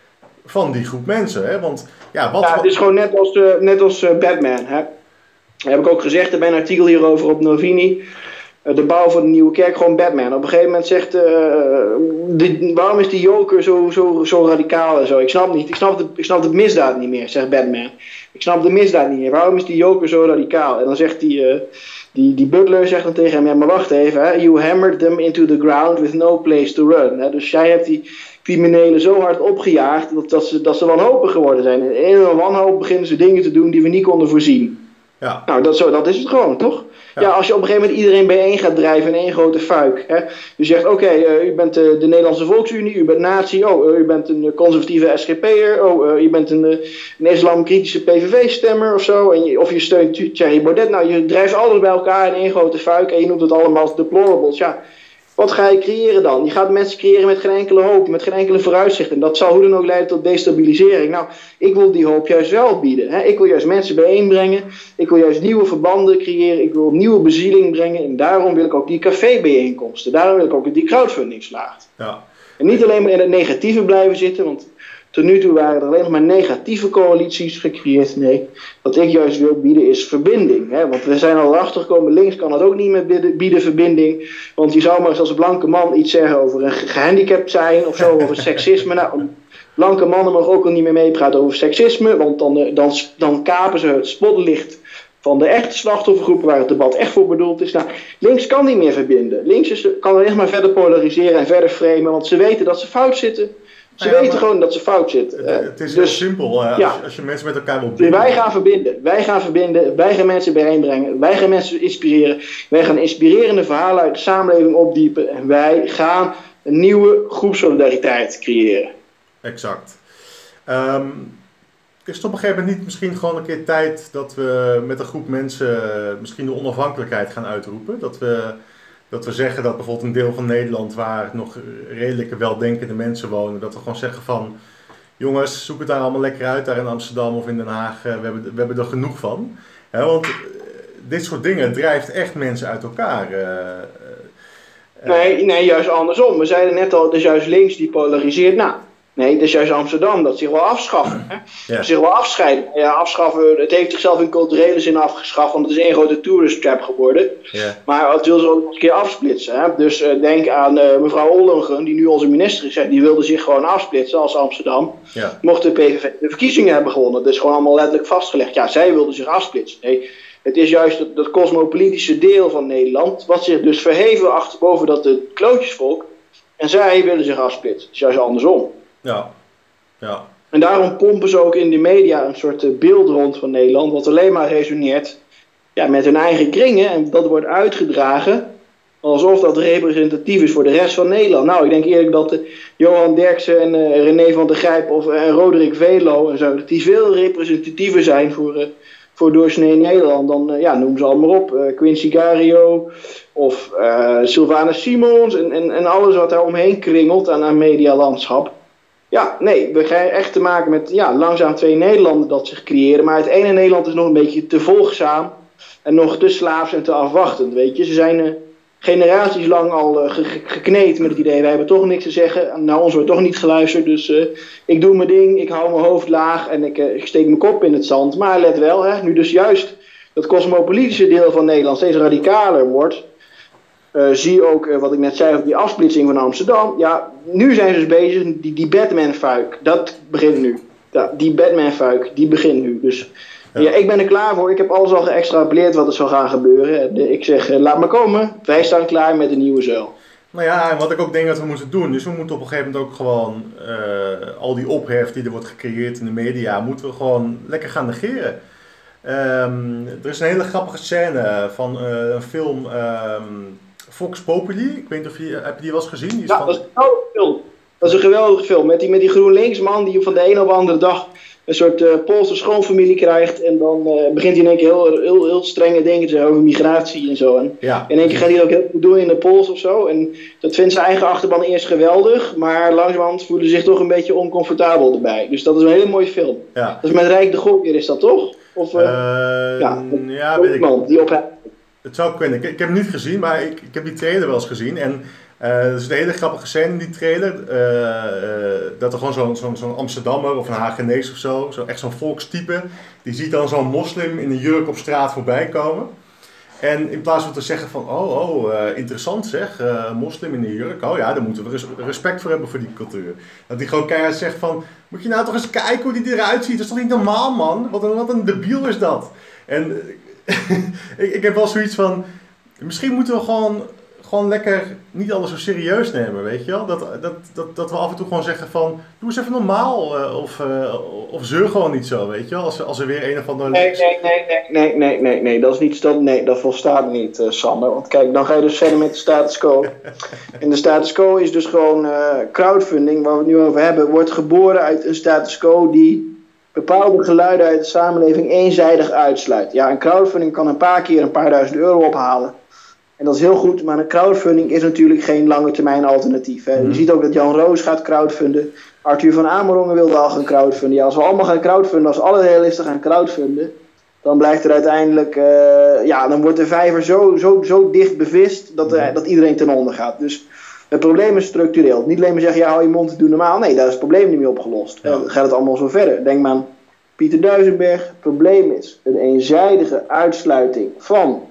van die groep mensen. Hè? Want ja, wat, Ja, het is gewoon net als, eh, net als eh, Batman. Hè? Dat heb ik ook gezegd er bij een artikel hierover op Novini. Eh, de bouw van de nieuwe kerk, gewoon Batman. Op een gegeven moment zegt, de, waarom is die Joker zo, zo, zo radicaal en zo? Ik snap, niet, ik, snap de, ik snap de misdaad niet meer, zegt Batman. Ik snap de misdaad niet meer. Waarom is die Joker zo radicaal? En dan zegt die, die, die butler zegt dan tegen hem, ja maar wacht even. Hè? You hammered them into the ground with no place to run. Hè? Dus jij hebt die criminelen zo hard opgejaagd dat, dat, ze, dat ze wanhopig geworden zijn. En in hun wanhoop beginnen ze dingen te doen die we niet konden voorzien. ja, Nou, dat, zo, dat is het gewoon, toch? Ja. Ja. als je op een gegeven moment iedereen bijeen gaat drijven in één grote fuik. Hè? Je zegt, oké, eh, u bent eh, de Nederlandse Volksunie, u bent nazi, oh, eh, u bent een conservatieve SGP'er, oh, je bent een, een islamkritische PVV-stemmer of zo, en je, of je steunt Thierry Baudet. Nou, je drijft alles bij elkaar in één grote fuik en je noemt het allemaal deplorables. Ja, wat ga je creëren dan? Je gaat mensen creëren met geen enkele hoop, met geen enkele vooruitzicht. En dat zal hoe dan ook leiden tot destabilisering. Nou, ik wil die hoop juist wel bieden. Hè? Ik wil juist mensen bijeenbrengen. Ik wil juist nieuwe verbanden creëren. Ik wil nieuwe bezieling brengen. En daarom wil ik ook die cafébijeenkomsten. Daarom wil ik ook dat die crowdfunding slaagt. ja, En niet alleen maar in het negatieve blijven zitten. Want tot nu toe waren er alleen nog maar negatieve coalities gecreëerd. Nee, wat ik juist wil bieden is verbinding. Hè? Want we zijn al erachter gekomen, links kan dat ook niet meer bieden, bieden verbinding. Want je zou maar eens als blanke man iets zeggen over een ge- gehandicapt zijn of zo, over seksisme. Nou, blanke mannen mogen ook al niet meer meepraten over seksisme, want dan, eh, dan, dan kapen ze het spotlicht van de echte slachtoffergroepen waar het debat echt voor bedoeld is. Nou, links kan niet meer verbinden. Links is, kan alleen maar verder polariseren en verder framen, want ze weten dat ze fout zitten. Ze Nou ja, weten gewoon dat ze fout zitten. het, het is dus heel simpel. hè. als, je, als je mensen met elkaar wil binden. wij gaan verbinden. Wij gaan verbinden. Wij gaan mensen bijeenbrengen. Wij gaan mensen inspireren. Wij gaan inspirerende verhalen uit de samenleving opdiepen. En wij gaan een nieuwe groepsolidariteit creëren. Exact. Ehm, is het op een gegeven moment niet misschien gewoon een keer tijd dat we met een groep mensen misschien de onafhankelijkheid gaan uitroepen? Dat we, dat we zeggen dat bijvoorbeeld een deel van Nederland waar nog redelijke weldenkende mensen wonen, dat we gewoon zeggen van jongens, zoek het daar allemaal lekker uit, daar in Amsterdam of in Den Haag, eh, we, hebben, we hebben er genoeg van. Want eh, dit soort dingen drijft echt mensen uit elkaar. eh, Nee, nee, juist andersom. We zeiden net al, is juist links die polariseert. Nou, nee, het is juist Amsterdam dat zich wil afschaffen. Hè? Ja. Zich wil afscheiden. Ja, afschaffen, het heeft zichzelf in culturele zin afgeschaft, want het is één grote tourist trap geworden. ja, Maar het wil ze ook nog een keer afsplitsen. Hè? Dus eh, denk aan eh, mevrouw Ollongren, die nu onze minister is. hè, Die wilde zich gewoon afsplitsen als Amsterdam. ja, Mocht de PVV de verkiezingen hebben gewonnen. Dat is gewoon allemaal letterlijk vastgelegd. Ja, zij wilde zich afsplitsen. Nee, het is juist dat, dat cosmopolitische deel van Nederland. Wat zich dus verheven achter boven dat het klootjesvolk. En zij willen zich afsplitsen. Het is juist andersom. Ja, ja. En daarom pompen ze ook in de media een soort eh, beeld rond van Nederland, wat alleen maar resoneert ja, met hun eigen kringen. En dat wordt uitgedragen alsof dat representatief is voor de rest van Nederland. Nou, ik denk eerlijk dat uh, Johan Derksen en uh, René van der Grijp of Roderick Velo en zo, die veel representatiever zijn voor, voor doorsnee Nederland dan, ja, noem ze allemaal op. Quincy Gario of Sylvana Simons en, en, en alles wat daar omheen kringelt aan, aan medialandschap. Ja, nee, we krijgen echt te maken met ja, langzaam twee Nederlanden dat zich creëren. Maar het ene Nederland is nog een beetje te volgzaam en nog te slaafs en te afwachtend, weet je. Ze zijn generaties lang al uh, gekneed met het idee, wij hebben toch niks te zeggen. Nou, ons wordt toch niet geluisterd, dus uh, ik doe mijn ding, ik hou mijn hoofd laag en ik, ik, steek mijn kop in het zand. Maar let wel, hè, nu dus juist dat cosmopolitische deel van Nederland steeds radicaler wordt, zie ook wat ik net zei over die afsplitsing van Amsterdam. Ja, nu zijn ze dus bezig, die, die Batman-fuik, dat begint nu. Ja, die Batman-fuik, die begint nu. Dus ja. ja. ik ben er klaar voor. Ik heb alles al geëxtrapoleerd wat er zou gaan gebeuren. Ik zeg, laat maar komen. Wij staan klaar met een nieuwe zuil. Nou ja, en wat ik ook denk dat we moeten doen, dus we moeten op een gegeven moment ook gewoon al die ophef die er wordt gecreëerd in de media, moeten we gewoon lekker gaan negeren. Um, er is een hele grappige scène van een film um, Fox Populi. Ik weet niet of je, heb je die wel eens gezien? Die is ja, van... dat is een geweldige film. Dat is een geweldige film. Met die, met die GroenLinks man die van de een op de andere dag een soort uh, Poolse schoonfamilie krijgt. En dan uh, begint hij in één keer heel, heel, heel strenge dingen te zeggen over migratie en zo. En ja. in één keer gaat hij dat ook heel goed doen in de Pools of zo. En dat vindt zijn eigen achterban eerst geweldig. Maar langzamerhand voelen ze zich toch een beetje oncomfortabel erbij. Dus dat is een hele mooie film. Ja. Dat is met Rijk de Gooier, is dat toch? Of, uh, ja, ja weet ik. Die op het zou kunnen. Ik, heb hem niet gezien, maar ik, ik heb die trailer wel eens gezien. En uh, er is een hele grappige scène in die trailer. Uh, uh, dat er gewoon zo'n zo, zo Amsterdammer of een Hagenees of zo, echt zo'n volkstype, die ziet dan zo'n moslim in een jurk op straat voorbij komen. En in plaats van te zeggen van, oh, oh, interessant zeg, moslim in een jurk, oh ja, daar moeten we res respect voor hebben voor die cultuur. Dat die gewoon keihard zegt van, moet je nou toch eens kijken hoe die eruit ziet, dat is toch niet normaal man, wat een, wat een debiel is dat. En ik, ik heb wel zoiets van, misschien moeten we gewoon gewoon lekker niet alles zo serieus nemen, weet je wel? Dat, dat, dat, dat we af en toe gewoon zeggen van, doe eens even normaal uh, of, uh, of zeur gewoon niet zo, weet je wel? Als, als er weer een of andere... Nee, nee, nee, nee, nee, nee, nee, dat is niet, dat, nee, dat volstaat niet, uh, Sander. Want kijk, dan ga je dus verder met de status quo. en de status quo is dus gewoon crowdfunding, waar we het nu over hebben, wordt geboren uit een status quo die bepaalde geluiden uit de samenleving eenzijdig uitsluit. Ja, een crowdfunding kan een paar keer een paar duizend euro ophalen. En dat is heel goed, maar een crowdfunding is natuurlijk geen lange termijn alternatief. Hè. Mm. Je ziet ook dat Jan Roos gaat crowdfunden. Arthur van Amerongen wilde al gaan crowdfunden. Ja, als we allemaal gaan crowdfunden, als alle realisten gaan crowdfunden, dan blijkt er uiteindelijk, uh, ja, dan wordt de vijver zo, zo, zo dicht bevist dat, uh, dat iedereen ten onder gaat. Dus het probleem is structureel. Niet alleen maar zeggen, ja, hou je mond, doe normaal. Nee, daar is het probleem niet mee opgelost. Ja. Dan gaat het allemaal zo verder. Denk maar aan Pieter Duisenberg. Het probleem is een eenzijdige uitsluiting van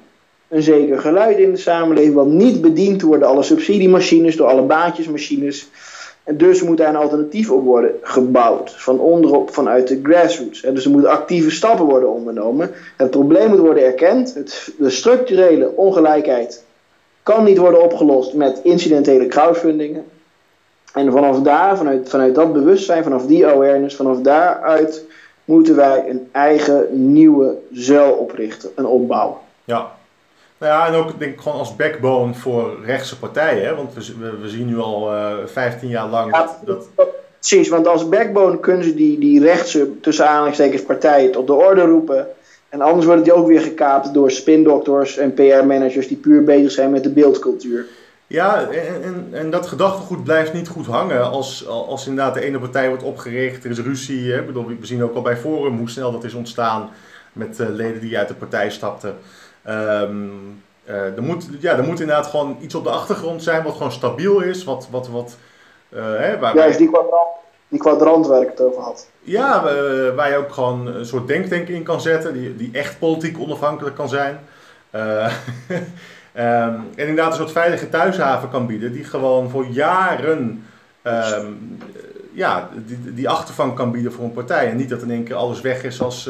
een zeker geluid in de samenleving, wat niet bediend wordt door alle subsidiemachines, door alle baantjesmachines. En dus moet daar een alternatief op worden gebouwd, van onderop, vanuit de grassroots. En dus er moeten actieve stappen worden ondernomen. Het probleem moet worden erkend, het, de structurele ongelijkheid kan niet worden opgelost met incidentele crowdfundingen. En vanaf daar, vanuit, vanuit dat bewustzijn, vanaf die awareness, vanaf daaruit moeten wij een eigen nieuwe zuil oprichten, een opbouwen. Ja, nou ja, en ook denk ik gewoon als backbone voor rechtse partijen. Hè? Want we, we, we zien nu al uh, 15 jaar lang ja, dat, dat... Precies, want als backbone kunnen ze die, die rechtse, tussen aanhalingstekens, partijen tot de orde roepen. En anders worden die ook weer gekaapt door spindokters en PR-managers die puur bezig zijn met de beeldcultuur. Ja, en, en, en, dat gedachtegoed blijft niet goed hangen als, als inderdaad de ene partij wordt opgericht, er is ruzie. Hè? Bedoel, we zien ook al bij Forum hoe snel dat is ontstaan met uh, leden die uit de partij stapten. Um, uh, er, moet, ja, er moet inderdaad gewoon iets op de achtergrond zijn wat gewoon stabiel is. Wat, wat, wat, uh, hè, waar Juist die kwadrant, die kwadrant waar ik het over had. Ja, waar je ook gewoon een soort denktank in kan zetten, die, die echt politiek onafhankelijk kan zijn. um, en inderdaad een soort veilige thuishaven kan bieden, die gewoon voor jaren um, ja, die, die achtervang kan bieden voor een partij. En niet dat in één keer alles weg is als,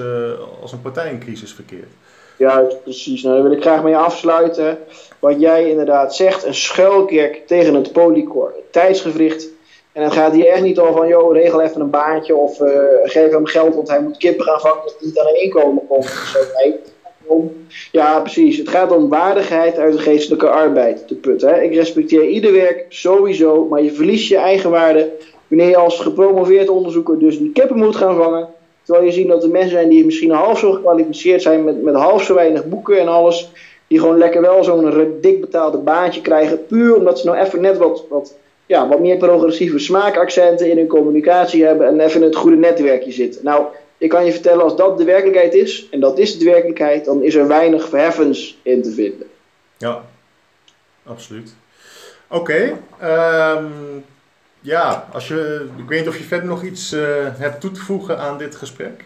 als een partij in crisis verkeert. Juist, precies. Nou, daar wil ik graag mee afsluiten. Wat jij inderdaad zegt, een schuilkerk tegen het polycor. Tijdsgevricht En het gaat hier echt niet om van, joh, regel even een baantje of uh, geef hem geld, want hij moet kippen gaan vangen dat hij niet aan een inkomen komt. Zo, nee. Ja, precies. Het gaat om waardigheid uit de geestelijke arbeid te putten. Ik respecteer ieder werk sowieso, maar je verliest je eigen waarde wanneer je als gepromoveerd onderzoeker dus die kippen moet gaan vangen. Terwijl je ziet dat er mensen zijn die misschien half zo gekwalificeerd zijn met, met half zo weinig boeken en alles. Die gewoon lekker wel zo'n dik betaalde baantje krijgen. Puur omdat ze nou even net wat, wat, ja, wat meer progressieve smaakaccenten in hun communicatie hebben. En even in het goede netwerkje zitten. Nou, ik kan je vertellen, als dat de werkelijkheid is, en dat is de werkelijkheid, dan is er weinig verheffens in te vinden. Ja, absoluut. Oké, ehm, ja, als je, ik weet niet of je verder nog iets uh, hebt toe te voegen aan dit gesprek.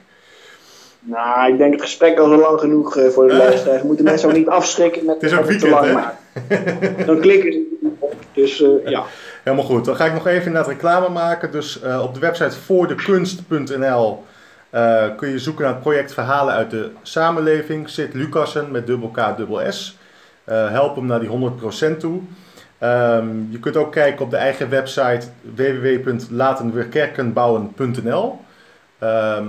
Nou, ik denk het gesprek al lang genoeg uh, voor de uh, luisteraars. Moeten mensen ook niet afschrikken met het is ook weekend, te lang maken. Dan klikken ze op. Dus ja. Helemaal goed. Dan ga ik nog even inderdaad reclame maken. Dus op de website voordekunst.nl uh, kun je zoeken naar het project Verhalen uit de Samenleving. Sid Lucassen met dubbel K, dubbel S. Uh, help hem naar die 100% toe. Um, je kunt ook kijken op de eigen website www.latenweerkerkenbouwen.nl. Ehm,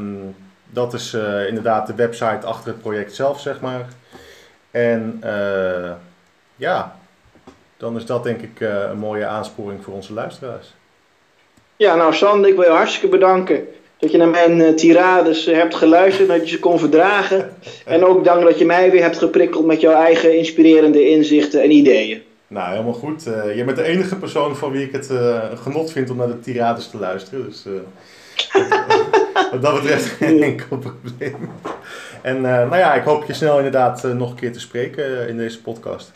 dat is inderdaad de website achter het project zelf, zeg maar. En ja, dan is dat denk ik een mooie aansporing voor onze luisteraars. Ja, nou Sander, ik wil je hartstikke bedanken dat je naar mijn uh, tirades uh, hebt geluisterd, dat je ze kon verdragen. En ook dank dat je mij weer hebt geprikkeld met jouw eigen inspirerende inzichten en ideeën. Nou, helemaal goed. Uh, je bent de enige persoon van wie ik het genot vind om naar de tirades te luisteren. Dus wat dat betreft geen enkel probleem. En nou ja, ik hoop je snel inderdaad nog een keer te spreken in deze podcast.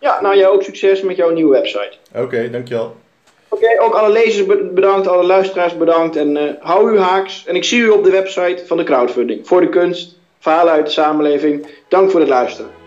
Ja, nou jij ook succes met jouw nieuwe website. Oké, okay, dankjewel. Oké, okay, ook alle lezers bedankt, alle luisteraars bedankt en uh, hou u haaks. En ik zie u op de website van de crowdfunding. Voor de kunst, verhalen uit de samenleving. Dank voor het luisteren.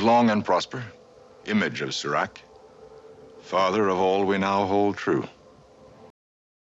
Live long and prosper, image of Sirach, father of all we now hold true.